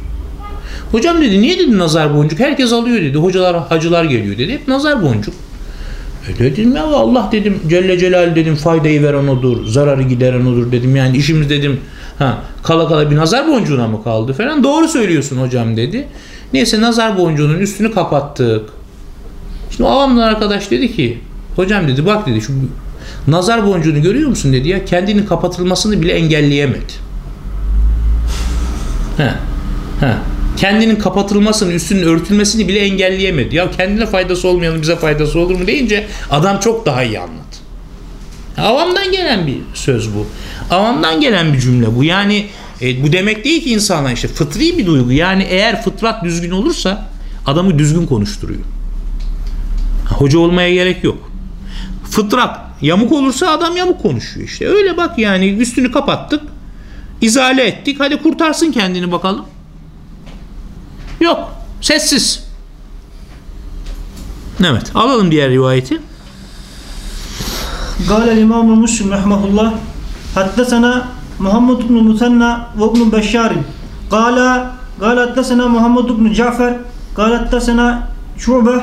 Hocam dedi niye dedi nazar boncuk? Herkes alıyor dedi. Hocalar hacılar geliyor dedi. Hep nazar boncuk. E dedim ya Allah dedim Celle Celal dedim faydayı veren odur. Zararı gideren odur dedim. Yani işimiz dedim ha kala kala bir nazar boncuğuna mı kaldı falan. Doğru söylüyorsun hocam dedi. Neyse nazar boncuğunun üstünü kapattık. Şimdi o avamdan arkadaş dedi ki hocam dedi bak dedi şu nazar boncuğunu görüyor musun dedi ya kendinin kapatılmasını bile engelleyemedi. He. He. Kendinin kapatılmasını, üstünün örtülmesini bile engelleyemedi. Ya kendine faydası olmayanın bize faydası olur mu deyince adam çok daha iyi anladı. Avamdan gelen bir söz bu. Avamdan gelen bir cümle bu. Yani e, bu demek değil ki insana işte fıtri bir duygu. Yani eğer fıtrat düzgün olursa adamı düzgün konuşturuyor. Hoca olmaya gerek yok. Fıtrat. Yamuk olursa adam yamuk konuşuyor işte. Öyle bak yani üstünü kapattık. izale ettik. Hadi kurtarsın kendini bakalım. Yok. Sessiz. Evet. Alalım diğer rivayeti. Gale İmam-ı Müslim rahmetullah Haddesena Muhammed ibn Musenna ve ibn Beşşarin Gala Gala haddesena Muhammed ibn Cafer Gala haddesena Şube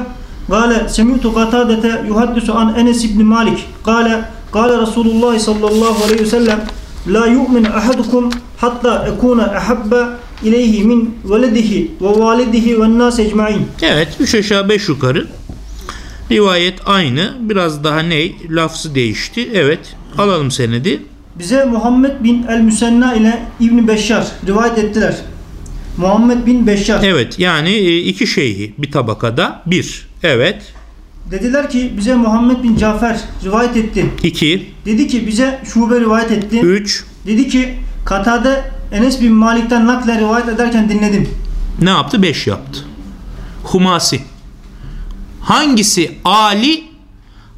Gale semitu katadete yuhaddisu an Enes ibn Malik. Gale gale Resulullah sallallahu aleyhi ve sellem la yu'min ahadukum hatta ekuna ahabba ileyhi min veledihi ve validihi ve nas ecmain. Evet üç aşağı beş yukarı. Rivayet aynı. Biraz daha ney? Lafzı değişti. Evet. Alalım senedi. Bize Muhammed bin El Müsenna ile İbn Beşşar rivayet ettiler. Muhammed bin Beşşar. Evet yani e, iki şeyhi bir tabakada bir. Evet. Dediler ki bize Muhammed bin Cafer rivayet etti. iki. Dedi ki bize şube rivayet etti. Üç. Dedi ki Katade Enes bin Malik'ten nakle rivayet ederken dinledim. Ne yaptı? Beş yaptı. Humasi. Hangisi Ali?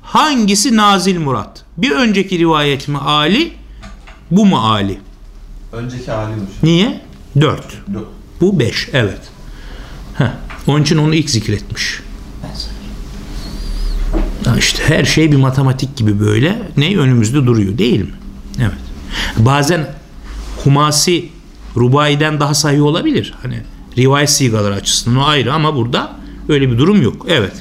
Hangisi Nazil Murat? Bir önceki rivayet mi Ali? Bu mu Ali? Önceki haliymiş. Niye? Dört. Dört. Bu 5 evet. Heh, onun için onu ilk zikretmiş. İşte her şey bir matematik gibi böyle ne önümüzde duruyor değil mi? Evet. Bazen humasi rubayiden daha sahih olabilir. Hani rivayet sigaları açısından o ayrı ama burada öyle bir durum yok. Evet.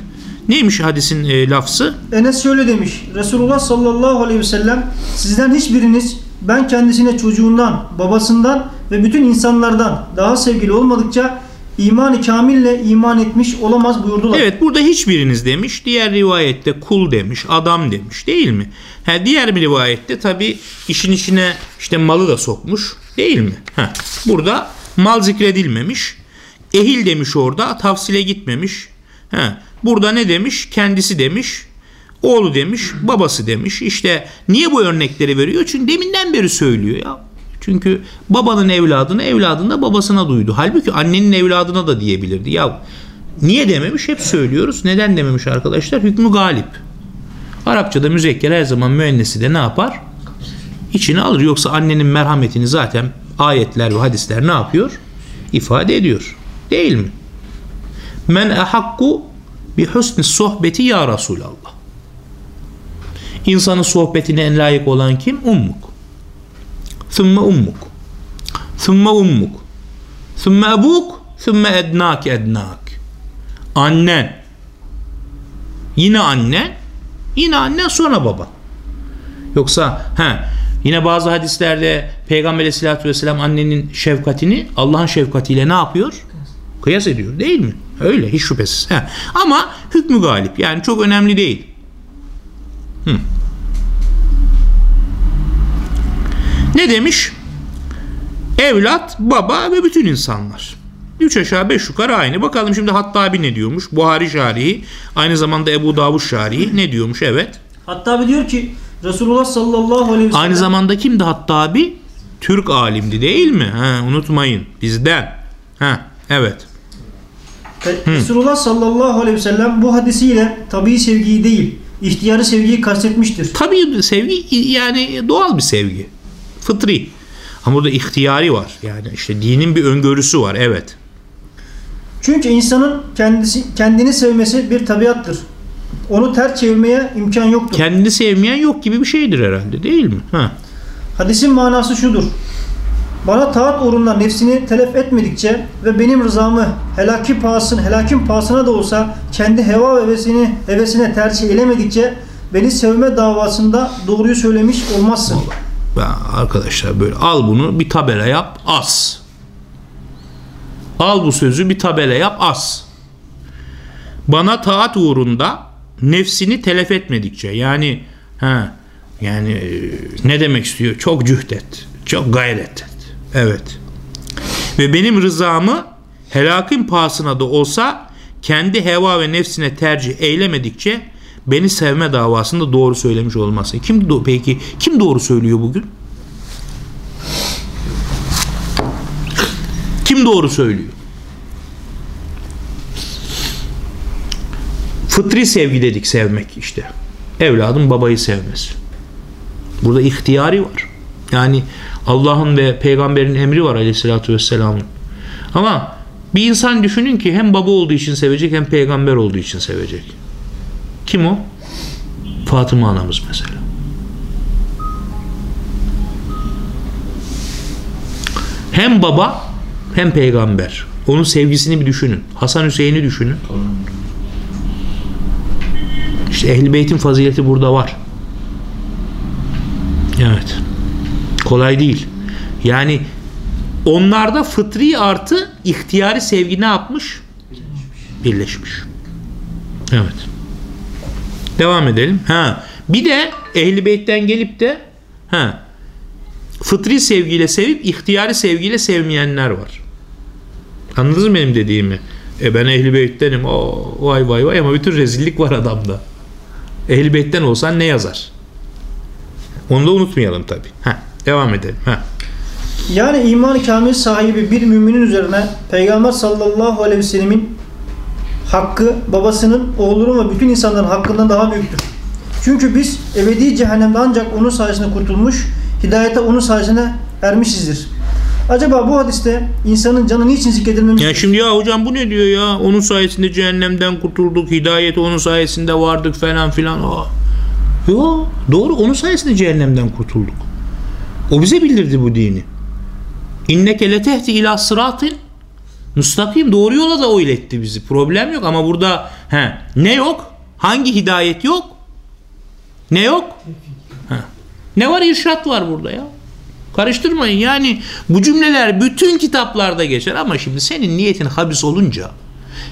Neymiş hadisin e, lafzı? Enes şöyle demiş. Resulullah sallallahu aleyhi ve sellem sizden hiçbiriniz ben kendisine çocuğundan, babasından ve bütün insanlardan daha sevgili olmadıkça imanı kamille iman etmiş olamaz buyurdular. Evet burada hiçbiriniz demiş. Diğer rivayette kul demiş, adam demiş değil mi? Ha, diğer bir rivayette tabi işin içine işte malı da sokmuş değil mi? Ha, burada mal zikredilmemiş. Ehil demiş orada tafsile gitmemiş. Ha, burada ne demiş? Kendisi demiş. Oğlu demiş, babası demiş. İşte niye bu örnekleri veriyor? Çünkü deminden beri söylüyor ya. Çünkü babanın evladını evladında babasına duydu. Halbuki annenin evladına da diyebilirdi. Ya niye dememiş? Hep söylüyoruz. Neden dememiş arkadaşlar? Hükmü galip. Arapçada müzekker her zaman müennesi de ne yapar? İçine alır. Yoksa annenin merhametini zaten ayetler ve hadisler ne yapıyor? İfade ediyor. Değil mi? Men ehakku bi husni sohbeti ya Resulallah. İnsanın sohbetine en layık olan kim? Ummuk. Thumma ummuk. Thumma ummuk. Thumma abuk. Thumma ednak ednak. Annen. Yine annen. Yine annen sonra baban. Yoksa he, yine bazı hadislerde Peygamber aleyhissalatü vesselam annenin şefkatini Allah'ın şefkatiyle ne yapıyor? Kıyas ediyor değil mi? Öyle hiç şüphesiz. He. Ama hükmü galip yani çok önemli değil. Hı. Ne demiş? Evlat, baba ve bütün insanlar. Üç aşağı beş yukarı aynı. Bakalım şimdi Hattabi ne diyormuş? Buhari şarihi. Aynı zamanda Ebu Davud şarihi. Ne diyormuş? Evet. Hatta bir diyor ki Resulullah sallallahu aleyhi ve sellem Aynı zamanda kimdi Hattabi? Türk alimdi değil mi? Ha, unutmayın. Bizden. Ha, evet. Resulullah sallallahu aleyhi ve sellem bu hadisiyle tabii sevgiyi değil, ihtiyarı sevgiyi kastetmiştir. Tabii sevgi yani doğal bir sevgi. Fıtri. Ama burada ihtiyari var. Yani işte dinin bir öngörüsü var. Evet. Çünkü insanın kendisi kendini sevmesi bir tabiattır. Onu ters çevirmeye imkan yoktur. Kendini sevmeyen yok gibi bir şeydir herhalde değil mi? Ha. Hadisin manası şudur. Bana taat uğrunda nefsini telef etmedikçe ve benim rızamı helaki pahasına, helakin pahasına da olsa kendi heva ve hevesini, hevesine tercih eylemedikçe beni sevme davasında doğruyu söylemiş olmazsın. Ya arkadaşlar böyle al bunu bir tabela yap as. Al bu sözü bir tabela yap as. Bana taat uğrunda nefsini telef etmedikçe yani ha yani e, ne demek istiyor? Çok cühdet, çok gayret et. Evet. Ve benim rızamı helakın pahasına da olsa kendi heva ve nefsine tercih eylemedikçe beni sevme davasında doğru söylemiş olmazsa. Kim do- peki kim doğru söylüyor bugün? Kim doğru söylüyor? Fıtri sevgi dedik sevmek işte. Evladın babayı sevmesi. Burada ihtiyari var. Yani Allah'ın ve peygamberin emri var aleyhissalatü vesselamın. Ama bir insan düşünün ki hem baba olduğu için sevecek hem peygamber olduğu için sevecek. Kim o? Fatıma anamız mesela. Hem baba hem peygamber. Onun sevgisini bir düşünün. Hasan Hüseyin'i düşünün. İşte Ehl-i Beyt'in fazileti burada var. Evet. Kolay değil. Yani onlarda fıtri artı ihtiyari sevgi ne yapmış? Birleşmiş. Evet. Devam edelim. Ha. Bir de Ehl-i Beyt'ten gelip de ha fıtri sevgiyle sevip ihtiyari sevgiyle sevmeyenler var. Anladınız mı benim dediğimi? E ben ehli beyttenim. O vay vay vay ama bütün rezillik var adamda. Ehli beytten olsan ne yazar? Onu da unutmayalım tabi. Ha, devam edelim. Ha. Yani iman kamil sahibi bir müminin üzerine Peygamber sallallahu aleyhi ve sellemin hakkı babasının, oğlunun ve bütün insanların hakkından daha büyüktür. Çünkü biz ebedi cehennemde ancak onun sayesinde kurtulmuş, hidayete onun sayesinde ermişizdir. Acaba bu hadiste insanın canı niçin zikredilmemiştir? Ya şimdi ya hocam bu ne diyor ya? Onun sayesinde cehennemden kurtulduk, hidayet onun sayesinde vardık falan filan. Aa. Yo, doğru onun sayesinde cehennemden kurtulduk. O bize bildirdi bu dini. İnneke letehti ila sıratin müstakim doğru yola da o iletti bizi. Problem yok ama burada he, ne yok? Hangi hidayet yok? Ne yok? Ha. Ne var? İrşat var burada ya. Karıştırmayın yani bu cümleler bütün kitaplarda geçer ama şimdi senin niyetin habis olunca,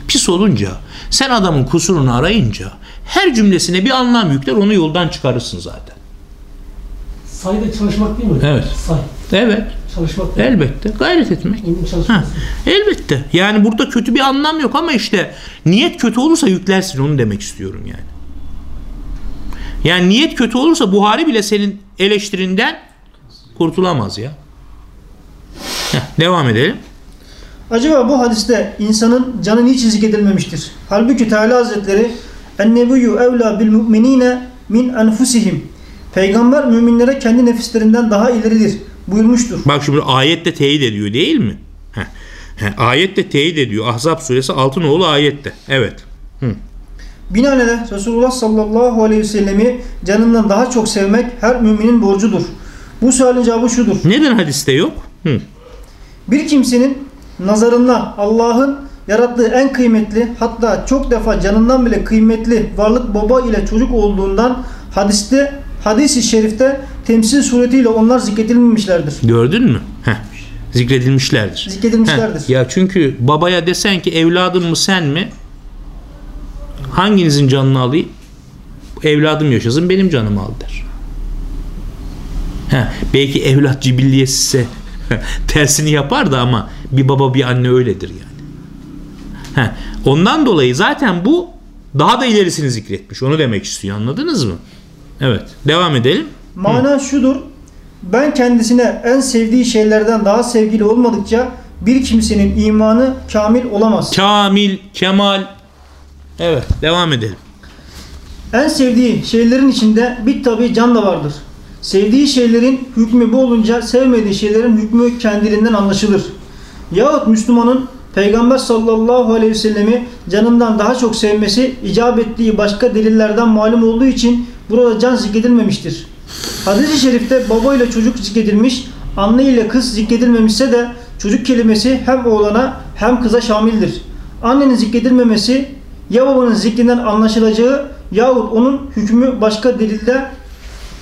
pis olunca, sen adamın kusurunu arayınca her cümlesine bir anlam yükler onu yoldan çıkarırsın zaten. Sayda çalışmak değil mi? Evet. Say. Evet Çalışmak elbette gayret etmek. Ha, elbette. Yani burada kötü bir anlam yok ama işte niyet kötü olursa yüklersin onu demek istiyorum yani. Yani niyet kötü olursa Buhari bile senin eleştirinden kurtulamaz ya. Heh, devam edelim. Acaba bu hadiste insanın canı niçin zikredilmemiştir? Halbuki Teala Hazretleri Ennebiyyu evla bil mu'minine min enfusihim. Peygamber müminlere kendi nefislerinden daha ileridir buyurmuştur. Bak şimdi ayette teyit ediyor değil mi? Heh. Heh, ayette teyit ediyor. Ahzab suresi 6 nolu ayette. Evet. Binaenaleyh Resulullah sallallahu aleyhi ve sellemi canından daha çok sevmek her müminin borcudur. Bu sualin cevabı şudur. Neden hadiste yok? Hı. Bir kimsenin nazarında Allah'ın yarattığı en kıymetli hatta çok defa canından bile kıymetli varlık baba ile çocuk olduğundan hadiste hadis-i şerifte temsil suretiyle onlar zikredilmemişlerdir. Gördün mü? Heh. Zikredilmişlerdir. Zikredilmişlerdir. Heh. Ya çünkü babaya desen ki evladın mı sen mi? Hanginizin canını alayım? Evladım yaşasın benim canımı al der. Heh. Belki evlat cibilliyetsizse tersini yapar da ama bir baba bir anne öyledir yani. Heh. Ondan dolayı zaten bu daha da ilerisini zikretmiş. Onu demek istiyor. Anladınız mı? Evet. Devam edelim. Mana şudur. Ben kendisine en sevdiği şeylerden daha sevgili olmadıkça bir kimsenin imanı kamil olamaz. Kamil, kemal. Evet. Devam edelim. En sevdiği şeylerin içinde bir tabi can da vardır. Sevdiği şeylerin hükmü bu olunca sevmediği şeylerin hükmü kendiliğinden anlaşılır. Yahut Müslümanın Peygamber sallallahu aleyhi ve sellemi canından daha çok sevmesi icap ettiği başka delillerden malum olduğu için burada can zikredilmemiştir. Hadis-i şerifte baba ile çocuk zikredilmiş, anne ile kız zikredilmemişse de çocuk kelimesi hem oğlana hem kıza şamildir. Annenin zikredilmemesi ya babanın zikrinden anlaşılacağı yahut onun hükmü başka delilde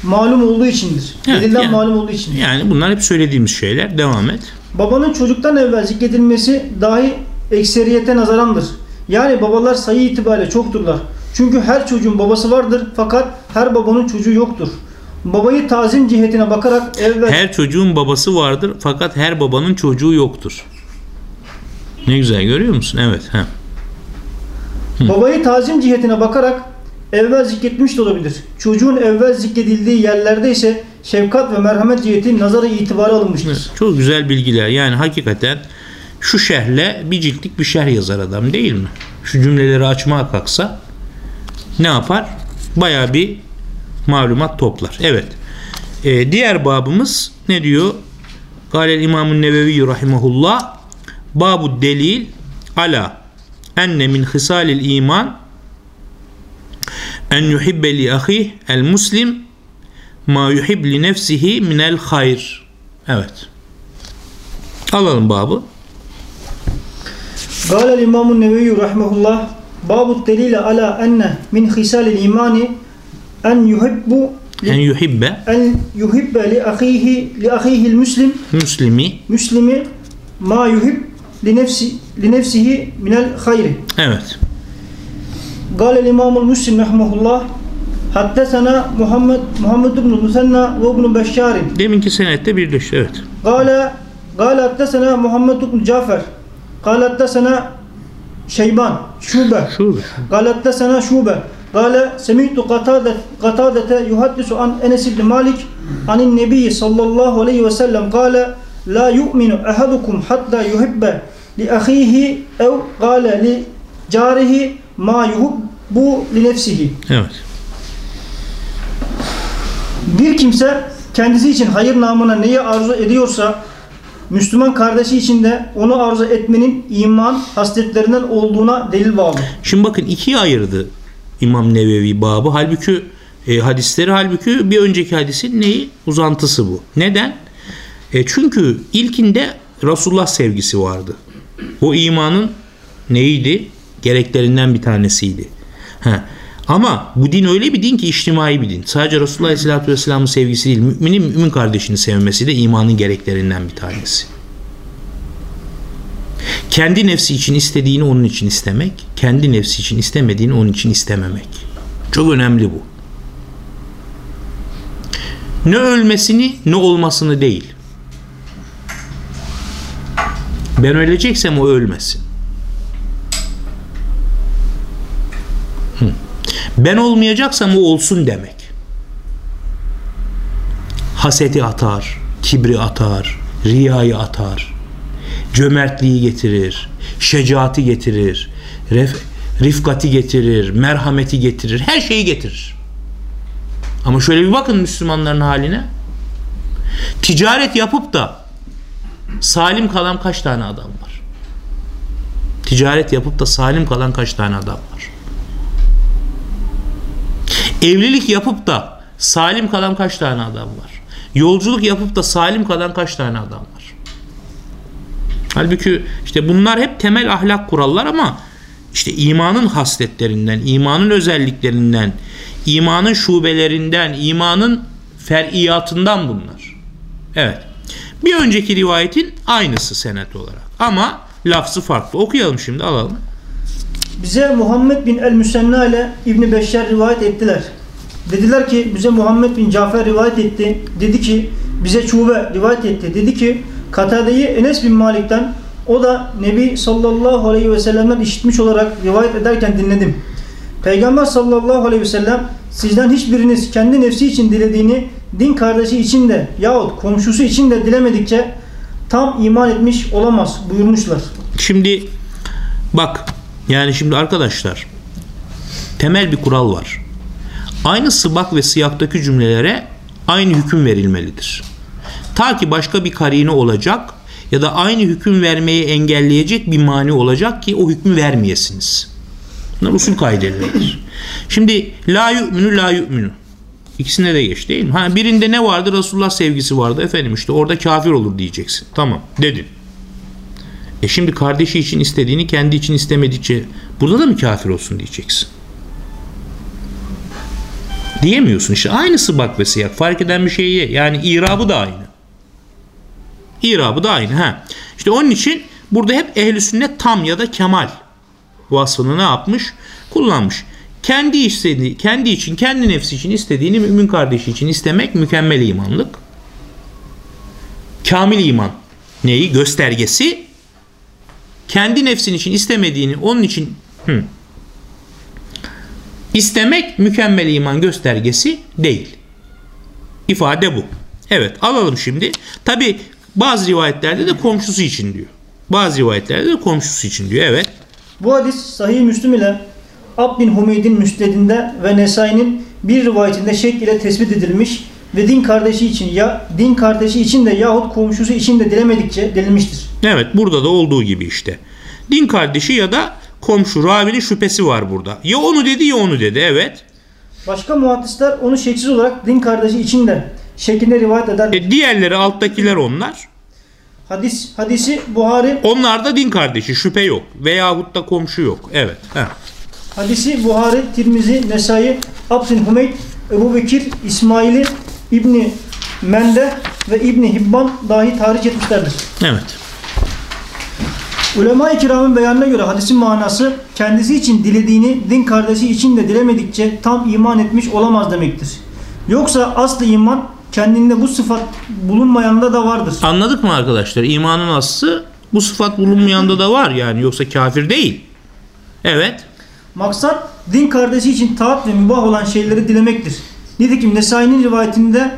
malum olduğu içindir. Evet, Delilden yani- malum olduğu içindir. Yani bunlar hep söylediğimiz şeyler. Devam et. Babanın çocuktan evvel zikredilmesi dahi ekseriyete nazarandır. Yani babalar sayı itibariyle çokturlar. Çünkü her çocuğun babası vardır fakat her babanın çocuğu yoktur. Babayı tazim cihetine bakarak evvel Her çocuğun babası vardır fakat her babanın çocuğu yoktur. Ne güzel görüyor musun? Evet. He. babayı tazim cihetine bakarak evvel zikretmiş de olabilir. Çocuğun evvel zikredildiği yerlerde ise şefkat ve merhamet ciheti nazara itibara alınmıştır. Çok güzel bilgiler. Yani hakikaten şu şerhle bir ciltlik bir şerh yazar adam değil mi? Şu cümleleri açmaya kalksa ne yapar? Baya bir malumat toplar. Evet. E, diğer babımız ne diyor? Galel İmamun Nevevi rahimehullah babu delil ala enne min hisalil iman en yuhibbe li ahih el muslim ma yuhib li nefsihi minel hayr. Evet. Alalım babı. Galel İmamun Nevevi rahimehullah babu delil ala enne min hisalil imani en yuhibbu en yuhibbe en yuhibbe li ahihi li ahihi müslim müslimi müslimi ma yuhib li nefsi li nefsihi min minel hayri. Evet. Galel İmamul Müslim rahmetullah Haddesena Muhammed Muhammed ibn Musenna ve ibn Beşşarin. Deminki senette birleşti evet. Gale Gale haddesena Muhammed ibn Cafer. Gale haddesena Şeyban Şube. Şube. Gale haddesena Şube. Kale semi'tu Katadete yuhaddisu an Enes ibn Malik anin Nebi sallallahu aleyhi ve sellem kale la yu'minu ahadukum hatta yuhibbe li ahihi ev kale li carihi ma yuhubbu li nefsihi. Evet. Bir kimse kendisi için hayır namına neyi arzu ediyorsa Müslüman kardeşi için de onu arzu etmenin iman hasletlerinden olduğuna delil bağlı. Şimdi bakın ikiye ayırdı İmam Nevevi babı. Halbuki e, hadisleri halbuki bir önceki hadisin neyi? Uzantısı bu. Neden? E, çünkü ilkinde Resulullah sevgisi vardı. O imanın neydi? Gereklerinden bir tanesiydi. Ha. Ama bu din öyle bir din ki içtimai bir din. Sadece Resulullah Aleyhisselatü Vesselam'ın sevgisi değil. Müminin mümin kardeşini sevmesi de imanın gereklerinden bir tanesi. Kendi nefsi için istediğini onun için istemek, kendi nefsi için istemediğini onun için istememek. Çok önemli bu. Ne ölmesini ne olmasını değil. Ben öleceksem o ölmesin. Ben olmayacaksam o olsun demek. Haseti atar, kibri atar, riyayı atar, cömertliği getirir, şecaati getirir, ref, rifkati getirir, merhameti getirir, her şeyi getirir. Ama şöyle bir bakın Müslümanların haline. Ticaret yapıp da salim kalan kaç tane adam var? Ticaret yapıp da salim kalan kaç tane adam var? Evlilik yapıp da salim kalan kaç tane adam var? Yolculuk yapıp da salim kalan kaç tane adam var? Halbuki işte bunlar hep temel ahlak kurallar ama işte imanın hasletlerinden, imanın özelliklerinden, imanın şubelerinden, imanın fer'iyatından bunlar. Evet. Bir önceki rivayetin aynısı senet olarak. Ama lafzı farklı. Okuyalım şimdi alalım. Bize Muhammed bin el-Müsenna ile İbni Beşşer rivayet ettiler. Dediler ki bize Muhammed bin Cafer rivayet etti. Dedi ki bize Çuve rivayet etti. Dedi ki Katade'yi Enes bin Malik'ten o da Nebi sallallahu aleyhi ve sellem'den işitmiş olarak rivayet ederken dinledim. Peygamber sallallahu aleyhi ve sellem sizden hiçbiriniz kendi nefsi için dilediğini din kardeşi için de yahut komşusu için de dilemedikçe tam iman etmiş olamaz buyurmuşlar. Şimdi bak yani şimdi arkadaşlar temel bir kural var. Aynı sıbak ve siyaktaki cümlelere aynı hüküm verilmelidir. Ta ki başka bir karine olacak ya da aynı hüküm vermeyi engelleyecek bir mani olacak ki o hükmü vermeyesiniz. Bunlar usul kaideleridir. Şimdi la yu'minu la yu'minu. İkisinde de geç değil mi? Ha, birinde ne vardı? Resulullah sevgisi vardı. Efendim işte orada kafir olur diyeceksin. Tamam dedin. E şimdi kardeşi için istediğini kendi için istemedikçe burada da mı kafir olsun diyeceksin. Diyemiyorsun işte. Aynısı bak ve siyah. Fark eden bir şey ye. Yani irabı da aynı. İrabı da aynı. Ha. İşte onun için burada hep ehli sünnet tam ya da kemal vasfını ne yapmış? Kullanmış. Kendi istediği, kendi için, kendi nefsi için istediğini mümin kardeşi için istemek mükemmel imanlık. Kamil iman neyi? Göstergesi. Kendi nefsin için istemediğini onun için hı, istemek mükemmel iman göstergesi değil. İfade bu. Evet alalım şimdi. Tabi bazı rivayetlerde de komşusu için diyor. Bazı rivayetlerde de komşusu için diyor. Evet. Bu hadis Sahih Müslim ile Ab bin Humeyd'in müsnedinde ve Nesai'nin bir rivayetinde şek ile tespit edilmiş ve din kardeşi için ya din kardeşi için de yahut komşusu için de dilemedikçe denilmiştir. Evet burada da olduğu gibi işte. Din kardeşi ya da komşu ravinin şüphesi var burada. Ya onu dedi ya onu dedi. Evet. Başka muhaddisler onu şeksiz olarak din kardeşi için de şeklinde rivayet eder. E, diğerleri alttakiler onlar. Hadis hadisi Buhari Onlar da din kardeşi şüphe yok. Veyahut da komşu yok. Evet. Heh. hadisi Buhari, Tirmizi, Nesai, Ab bin Humeyd, Ebu Bekir, İsmail'i İbni Mende ve İbni Hibban dahi tarih etmişlerdir. Evet. Ulema-i kiramın beyanına göre hadisin manası kendisi için dilediğini din kardeşi için de dilemedikçe tam iman etmiş olamaz demektir. Yoksa aslı iman kendinde bu sıfat bulunmayanda da vardır. Anladık mı arkadaşlar? İmanın aslı bu sıfat bulunmayanda da var yani yoksa kafir değil. Evet. Maksat din kardeşi için taat ve mübah olan şeyleri dilemektir. Nitekim Nesai'nin rivayetinde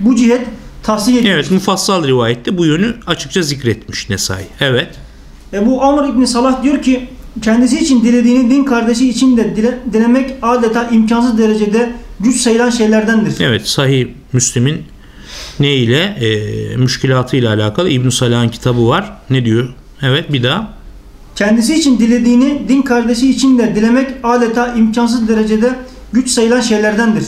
bu cihet tahsil edilmiş. Evet mufassal rivayette bu yönü açıkça zikretmiş Nesai. Evet. Ebu Amr İbni Salah diyor ki kendisi için dilediğini din kardeşi için de dile, dilemek adeta imkansız derecede güç sayılan şeylerdendir. Evet Sahih Müslim'in ne ile e, müşkilatı ile alakalı İbn Salah'ın kitabı var. Ne diyor? Evet bir daha. Kendisi için dilediğini din kardeşi için de dilemek adeta imkansız derecede güç sayılan şeylerdendir.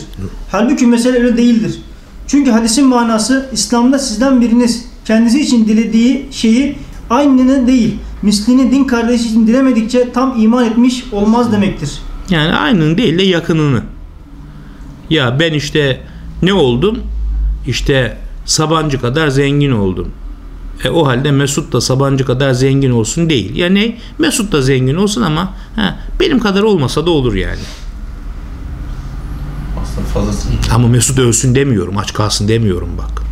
Halbuki mesele öyle değildir. Çünkü hadisin manası İslam'da sizden biriniz kendisi için dilediği şeyi aynını değil, mislini din kardeşi için dilemedikçe tam iman etmiş olmaz demektir. Yani aynının değil de yakınını. Ya ben işte ne oldum? İşte Sabancı kadar zengin oldum. E o halde Mesut da Sabancı kadar zengin olsun değil. Yani Mesut da zengin olsun ama ha, benim kadar olmasa da olur yani. Aslında Ama Mesut ölsün demiyorum, aç kalsın demiyorum bak.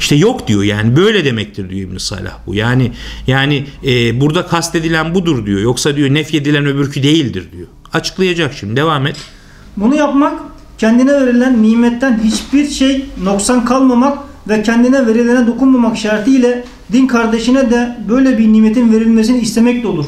İşte yok diyor yani böyle demektir diyor İbn Salah bu. Yani yani e, burada kastedilen budur diyor. Yoksa diyor nefyedilen öbürkü değildir diyor. Açıklayacak şimdi devam et. Bunu yapmak kendine verilen nimetten hiçbir şey noksan kalmamak ve kendine verilene dokunmamak şartıyla din kardeşine de böyle bir nimetin verilmesini istemek de olur.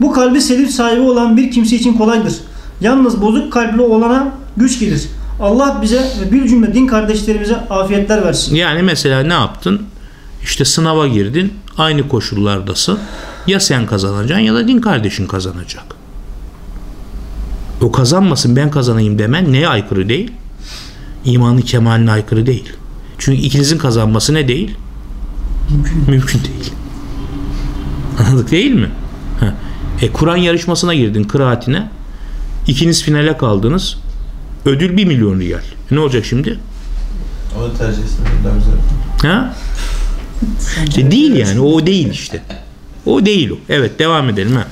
Bu kalbi selim sahibi olan bir kimse için kolaydır. Yalnız bozuk kalpli olana güç gelir. Allah bize ve bir cümle din kardeşlerimize afiyetler versin. Yani mesela ne yaptın? İşte sınava girdin. Aynı koşullardasın. Ya sen kazanacaksın ya da din kardeşin kazanacak. O kazanmasın ben kazanayım demen neye aykırı değil? İmanı kemaline aykırı değil. Çünkü ikinizin kazanması ne değil? Mümkün, değil. Anladık değil mi? E, Kur'an yarışmasına girdin kıraatine. İkiniz finale kaldınız. Ödül 1 milyon riyal. Ne olacak şimdi? onu tercih etsin daha güzel. Ha? İşte değil yani. O değil işte. O değil o. Evet devam edelim ha.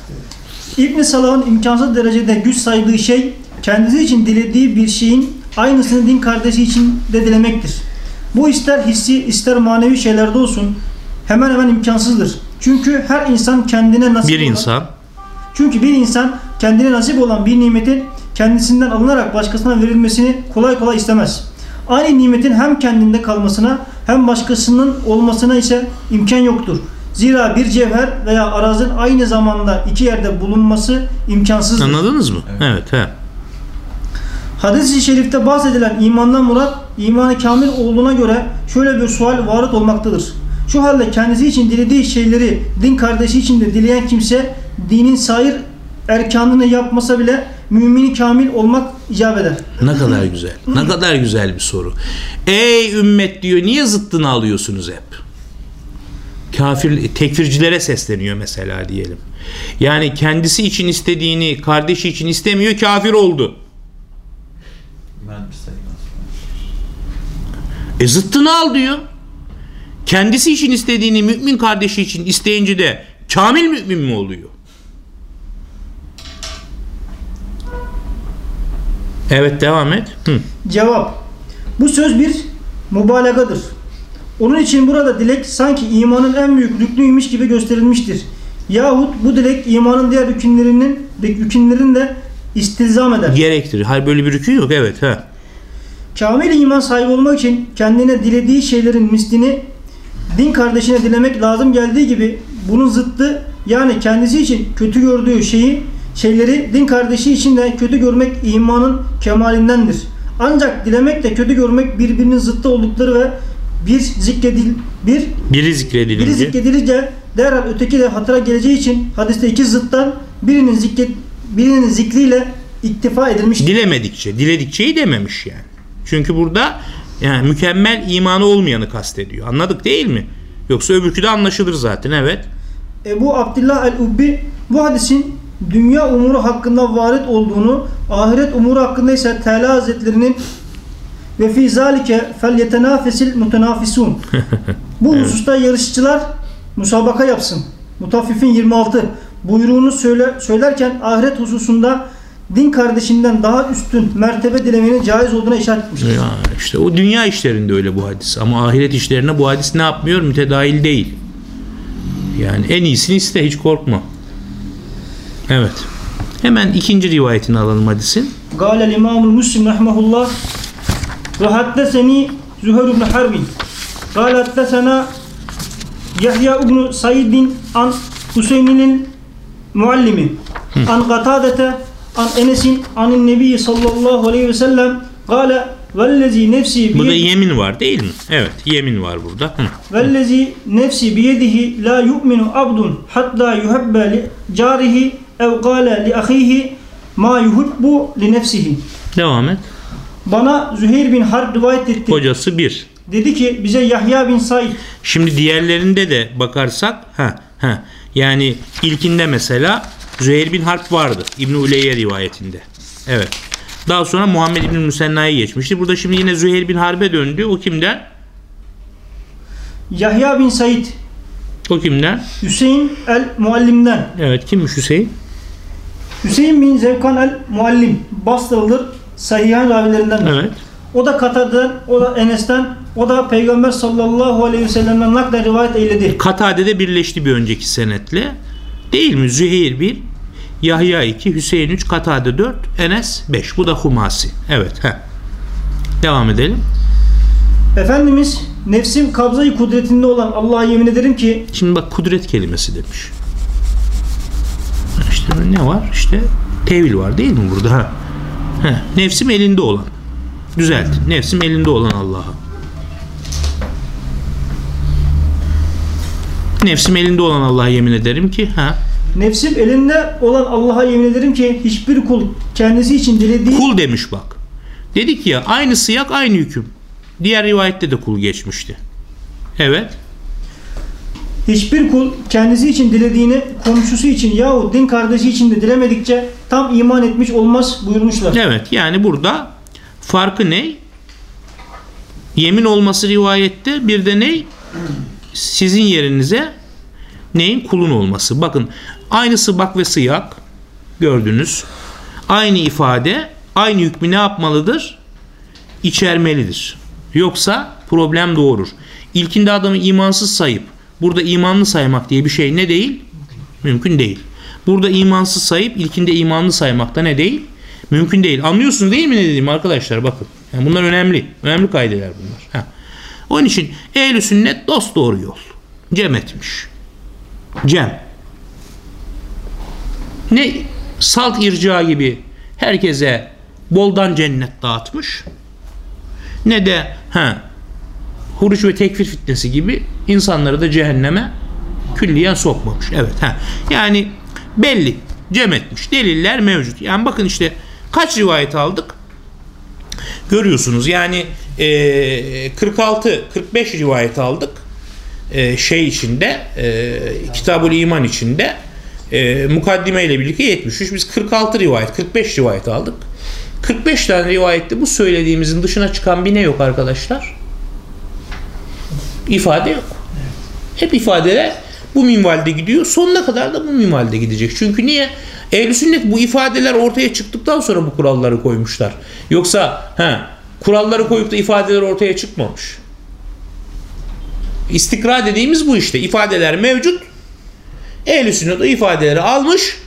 İbn Salah'ın imkansız derecede güç saydığı şey kendisi için dilediği bir şeyin aynısını din kardeşi için de dilemektir. Bu ister hissi ister manevi şeylerde olsun hemen hemen imkansızdır. Çünkü her insan kendine nasip Bir olan- insan çünkü bir insan kendine nasip olan bir nimetin kendisinden alınarak başkasına verilmesini kolay kolay istemez. Aynı nimetin hem kendinde kalmasına hem başkasının olmasına ise imkan yoktur. Zira bir cevher veya arazın aynı zamanda iki yerde bulunması imkansızdır. anladınız mı? Evet. he. Hadis-i şerifte bahsedilen imandan murat imanı kamil olduğuna göre şöyle bir sual varit olmaktadır. Şu halde kendisi için dilediği şeyleri din kardeşi için de dileyen kimse dinin sair erkanını yapmasa bile mümini kamil olmak icap eder. Ne kadar güzel. Ne kadar güzel bir soru. Ey ümmet diyor niye zıttını alıyorsunuz hep? Kafir, tekfircilere sesleniyor mesela diyelim. Yani kendisi için istediğini kardeşi için istemiyor kafir oldu. E zıttını al diyor. Kendisi için istediğini mümin kardeşi için isteyince de kamil mümin mi oluyor? Evet devam et. Hı. Cevap. Bu söz bir mübalağadır. Onun için burada dilek sanki imanın en büyük rüknüymüş gibi gösterilmiştir. Yahut bu dilek imanın diğer rükünlerinin rükünlerini de istilzam eder. Gerektirir. Hayır böyle bir rükü yok. Evet. Ha. Kamil iman sahibi olmak için kendine dilediği şeylerin mislini din kardeşine dilemek lazım geldiği gibi bunun zıttı yani kendisi için kötü gördüğü şeyi şeyleri din kardeşi için de kötü görmek imanın kemalindendir. Ancak dilemek de kötü görmek birbirinin zıttı oldukları ve bir zikredil bir Biri biri zikredilince. zikredilince derhal öteki de hatıra geleceği için hadiste iki zıttan birinin zikret birinin zikriyle iktifa edilmiştir. Dilemedikçe, diledikçeyi dememiş yani. Çünkü burada yani mükemmel imanı olmayanı kastediyor. Anladık değil mi? Yoksa öbürkü de anlaşılır zaten. Evet. Ebu Abdullah el-Ubbi bu hadisin dünya umuru hakkında varit olduğunu, ahiret umuru hakkında ise Teala Hazretlerinin ve fi zalike fel yetenafesil mutenafisun. Bu hususta yarışçılar musabaka yapsın. Mutaffifin 26 buyruğunu söyle, söylerken ahiret hususunda din kardeşinden daha üstün mertebe dilemenin caiz olduğuna işaret etmiştir. Ya işte o dünya işlerinde öyle bu hadis ama ahiret işlerine bu hadis ne yapmıyor? Mütedahil değil. Yani en iyisini iste hiç korkma. Evet. Hemen ikinci rivayetini alalım hadisin. Gâlel İmamul Müslim rahmehullah ve haddeseni Züheyr ibn Harbin. Kale haddesena Yahya ibn Said'in an Hüseyin'in muallimi. An Katadete an Enes'in anin Nebi sallallahu aleyhi ve sellem kale vellezi nefsi biyedihi. Burada yemin var değil mi? Evet yemin var burada. Vellezi nefsi biyedihi la yu'minu abdun hatta yuhebbe li carihi ev kale li ahihi ma yuhubbu li nefsihi. Devam et. Bana Züheyr bin Harb rivayet etti. Hocası bir. Dedi ki bize Yahya bin Said Şimdi diğerlerinde de bakarsak ha ha yani ilkinde mesela Züheyr bin Harp vardı İbn Uleyye rivayetinde. Evet. Daha sonra Muhammed bin Müsenna'ya geçmişti. Burada şimdi yine Züheyr bin Harp'e döndü. O kimden? Yahya bin Said O kimden? Hüseyin el Muallim'den Evet kimmiş Hüseyin? Hüseyin bin Zevkan el Muallim Basralıdır Sahihan ravilerinden. Evet. O da Katar'dan, o da Enes'ten, o da Peygamber sallallahu aleyhi ve sellem'den naklen rivayet eyledi. Katade'de birleşti bir önceki senetle. Değil mi? Züheyr 1, Yahya 2, Hüseyin 3, Katade 4, Enes 5. Bu da Humasi. Evet. Heh. Devam edelim. Efendimiz nefsim kabzayı kudretinde olan Allah'a yemin ederim ki Şimdi bak kudret kelimesi demiş. İşte ne var? İşte tevil var değil mi burada? Ha. Heh, Nefsim elinde olan. Düzelt. Nefsim elinde olan Allah'a. Nefsim elinde olan Allah'a yemin ederim ki ha nefsim elinde olan Allah'a yemin ederim ki hiçbir kul kendisi için dilediği kul demiş bak. Dedik ya aynı sıyak aynı hüküm. Diğer rivayette de kul geçmişti. Evet. Hiçbir kul kendisi için dilediğini komşusu için yahut din kardeşi için de dilemedikçe tam iman etmiş olmaz buyurmuşlar. Evet yani burada farkı ne? Yemin olması rivayette bir de ne? Sizin yerinize neyin? Kulun olması. Bakın aynısı bak ve sıyak gördünüz. Aynı ifade aynı hükmü ne yapmalıdır? İçermelidir. Yoksa problem doğurur. İlkinde adamı imansız sayıp burada imanlı saymak diye bir şey ne değil? Mümkün değil. Burada imansız sayıp ilkinde imanlı saymak da ne değil? Mümkün değil. Anlıyorsunuz değil mi ne dediğimi arkadaşlar bakın. Yani bunlar önemli. Önemli kaydeler bunlar. Ha. Onun için ehl sünnet dost doğru yol. Cem etmiş. Cem. Ne salt irca gibi herkese boldan cennet dağıtmış. Ne de ha huruç ve tekfir fitnesi gibi insanları da cehenneme külliyen sokmamış. Evet ha. Yani belli. Cem etmiş. Deliller mevcut. Yani bakın işte kaç rivayet aldık? Görüyorsunuz yani e, 46 45 rivayet aldık. E, şey içinde e, Kitabul İman içinde e, mukaddime ile birlikte 73. Biz 46 rivayet 45 rivayet aldık. 45 tane rivayette bu söylediğimizin dışına çıkan bir ne yok arkadaşlar? İfade yok. Hep ifadeler bu minvalde gidiyor. Sonuna kadar da bu minvalde gidecek. Çünkü niye? Ehl-i sünnet bu ifadeler ortaya çıktıktan sonra bu kuralları koymuşlar. Yoksa he, kuralları koyup da ifadeler ortaya çıkmamış. İstikra dediğimiz bu işte. İfadeler mevcut. Ehl-i sünnet o ifadeleri almış,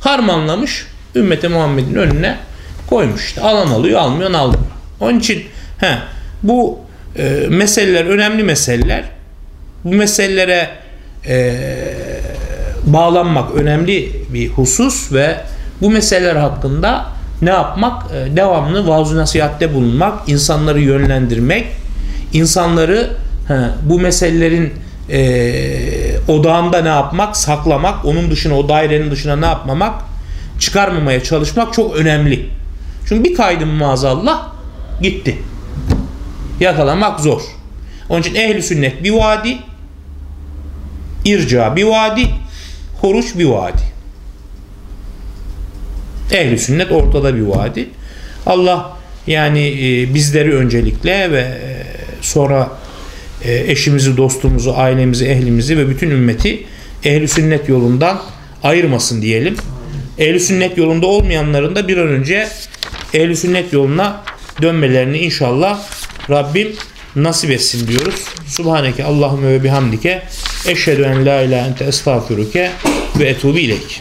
harmanlamış, ümmete Muhammed'in önüne koymuş. İşte alan alıyor, almıyor, almıyor. Onun için he, bu e, meseleler önemli meseleler. Bu meselelere e, bağlanmak önemli bir husus ve bu meseleler hakkında ne yapmak? E, devamlı vaaz nasihatte bulunmak, insanları yönlendirmek, insanları he, bu meselelerin e, odağında ne yapmak? Saklamak, onun dışına, o dairenin dışına ne yapmamak? Çıkarmamaya çalışmak çok önemli. Çünkü bir kaydım maazallah gitti. Yakalamak zor. Onun için ehli sünnet bir vadi, irca bir vadi, horuç bir vadi. Ehli sünnet ortada bir vadi. Allah yani e, bizleri öncelikle ve e, sonra e, eşimizi, dostumuzu, ailemizi, ehlimizi ve bütün ümmeti ehli sünnet yolundan ayırmasın diyelim. Ehli sünnet yolunda olmayanların da bir an önce ehli sünnet yoluna dönmelerini inşallah Rabbim nasip etsin diyoruz. Subhaneke Allahümme ve bihamdike eşhedü en la ilahe ente estağfiruke ve etubu ileyk.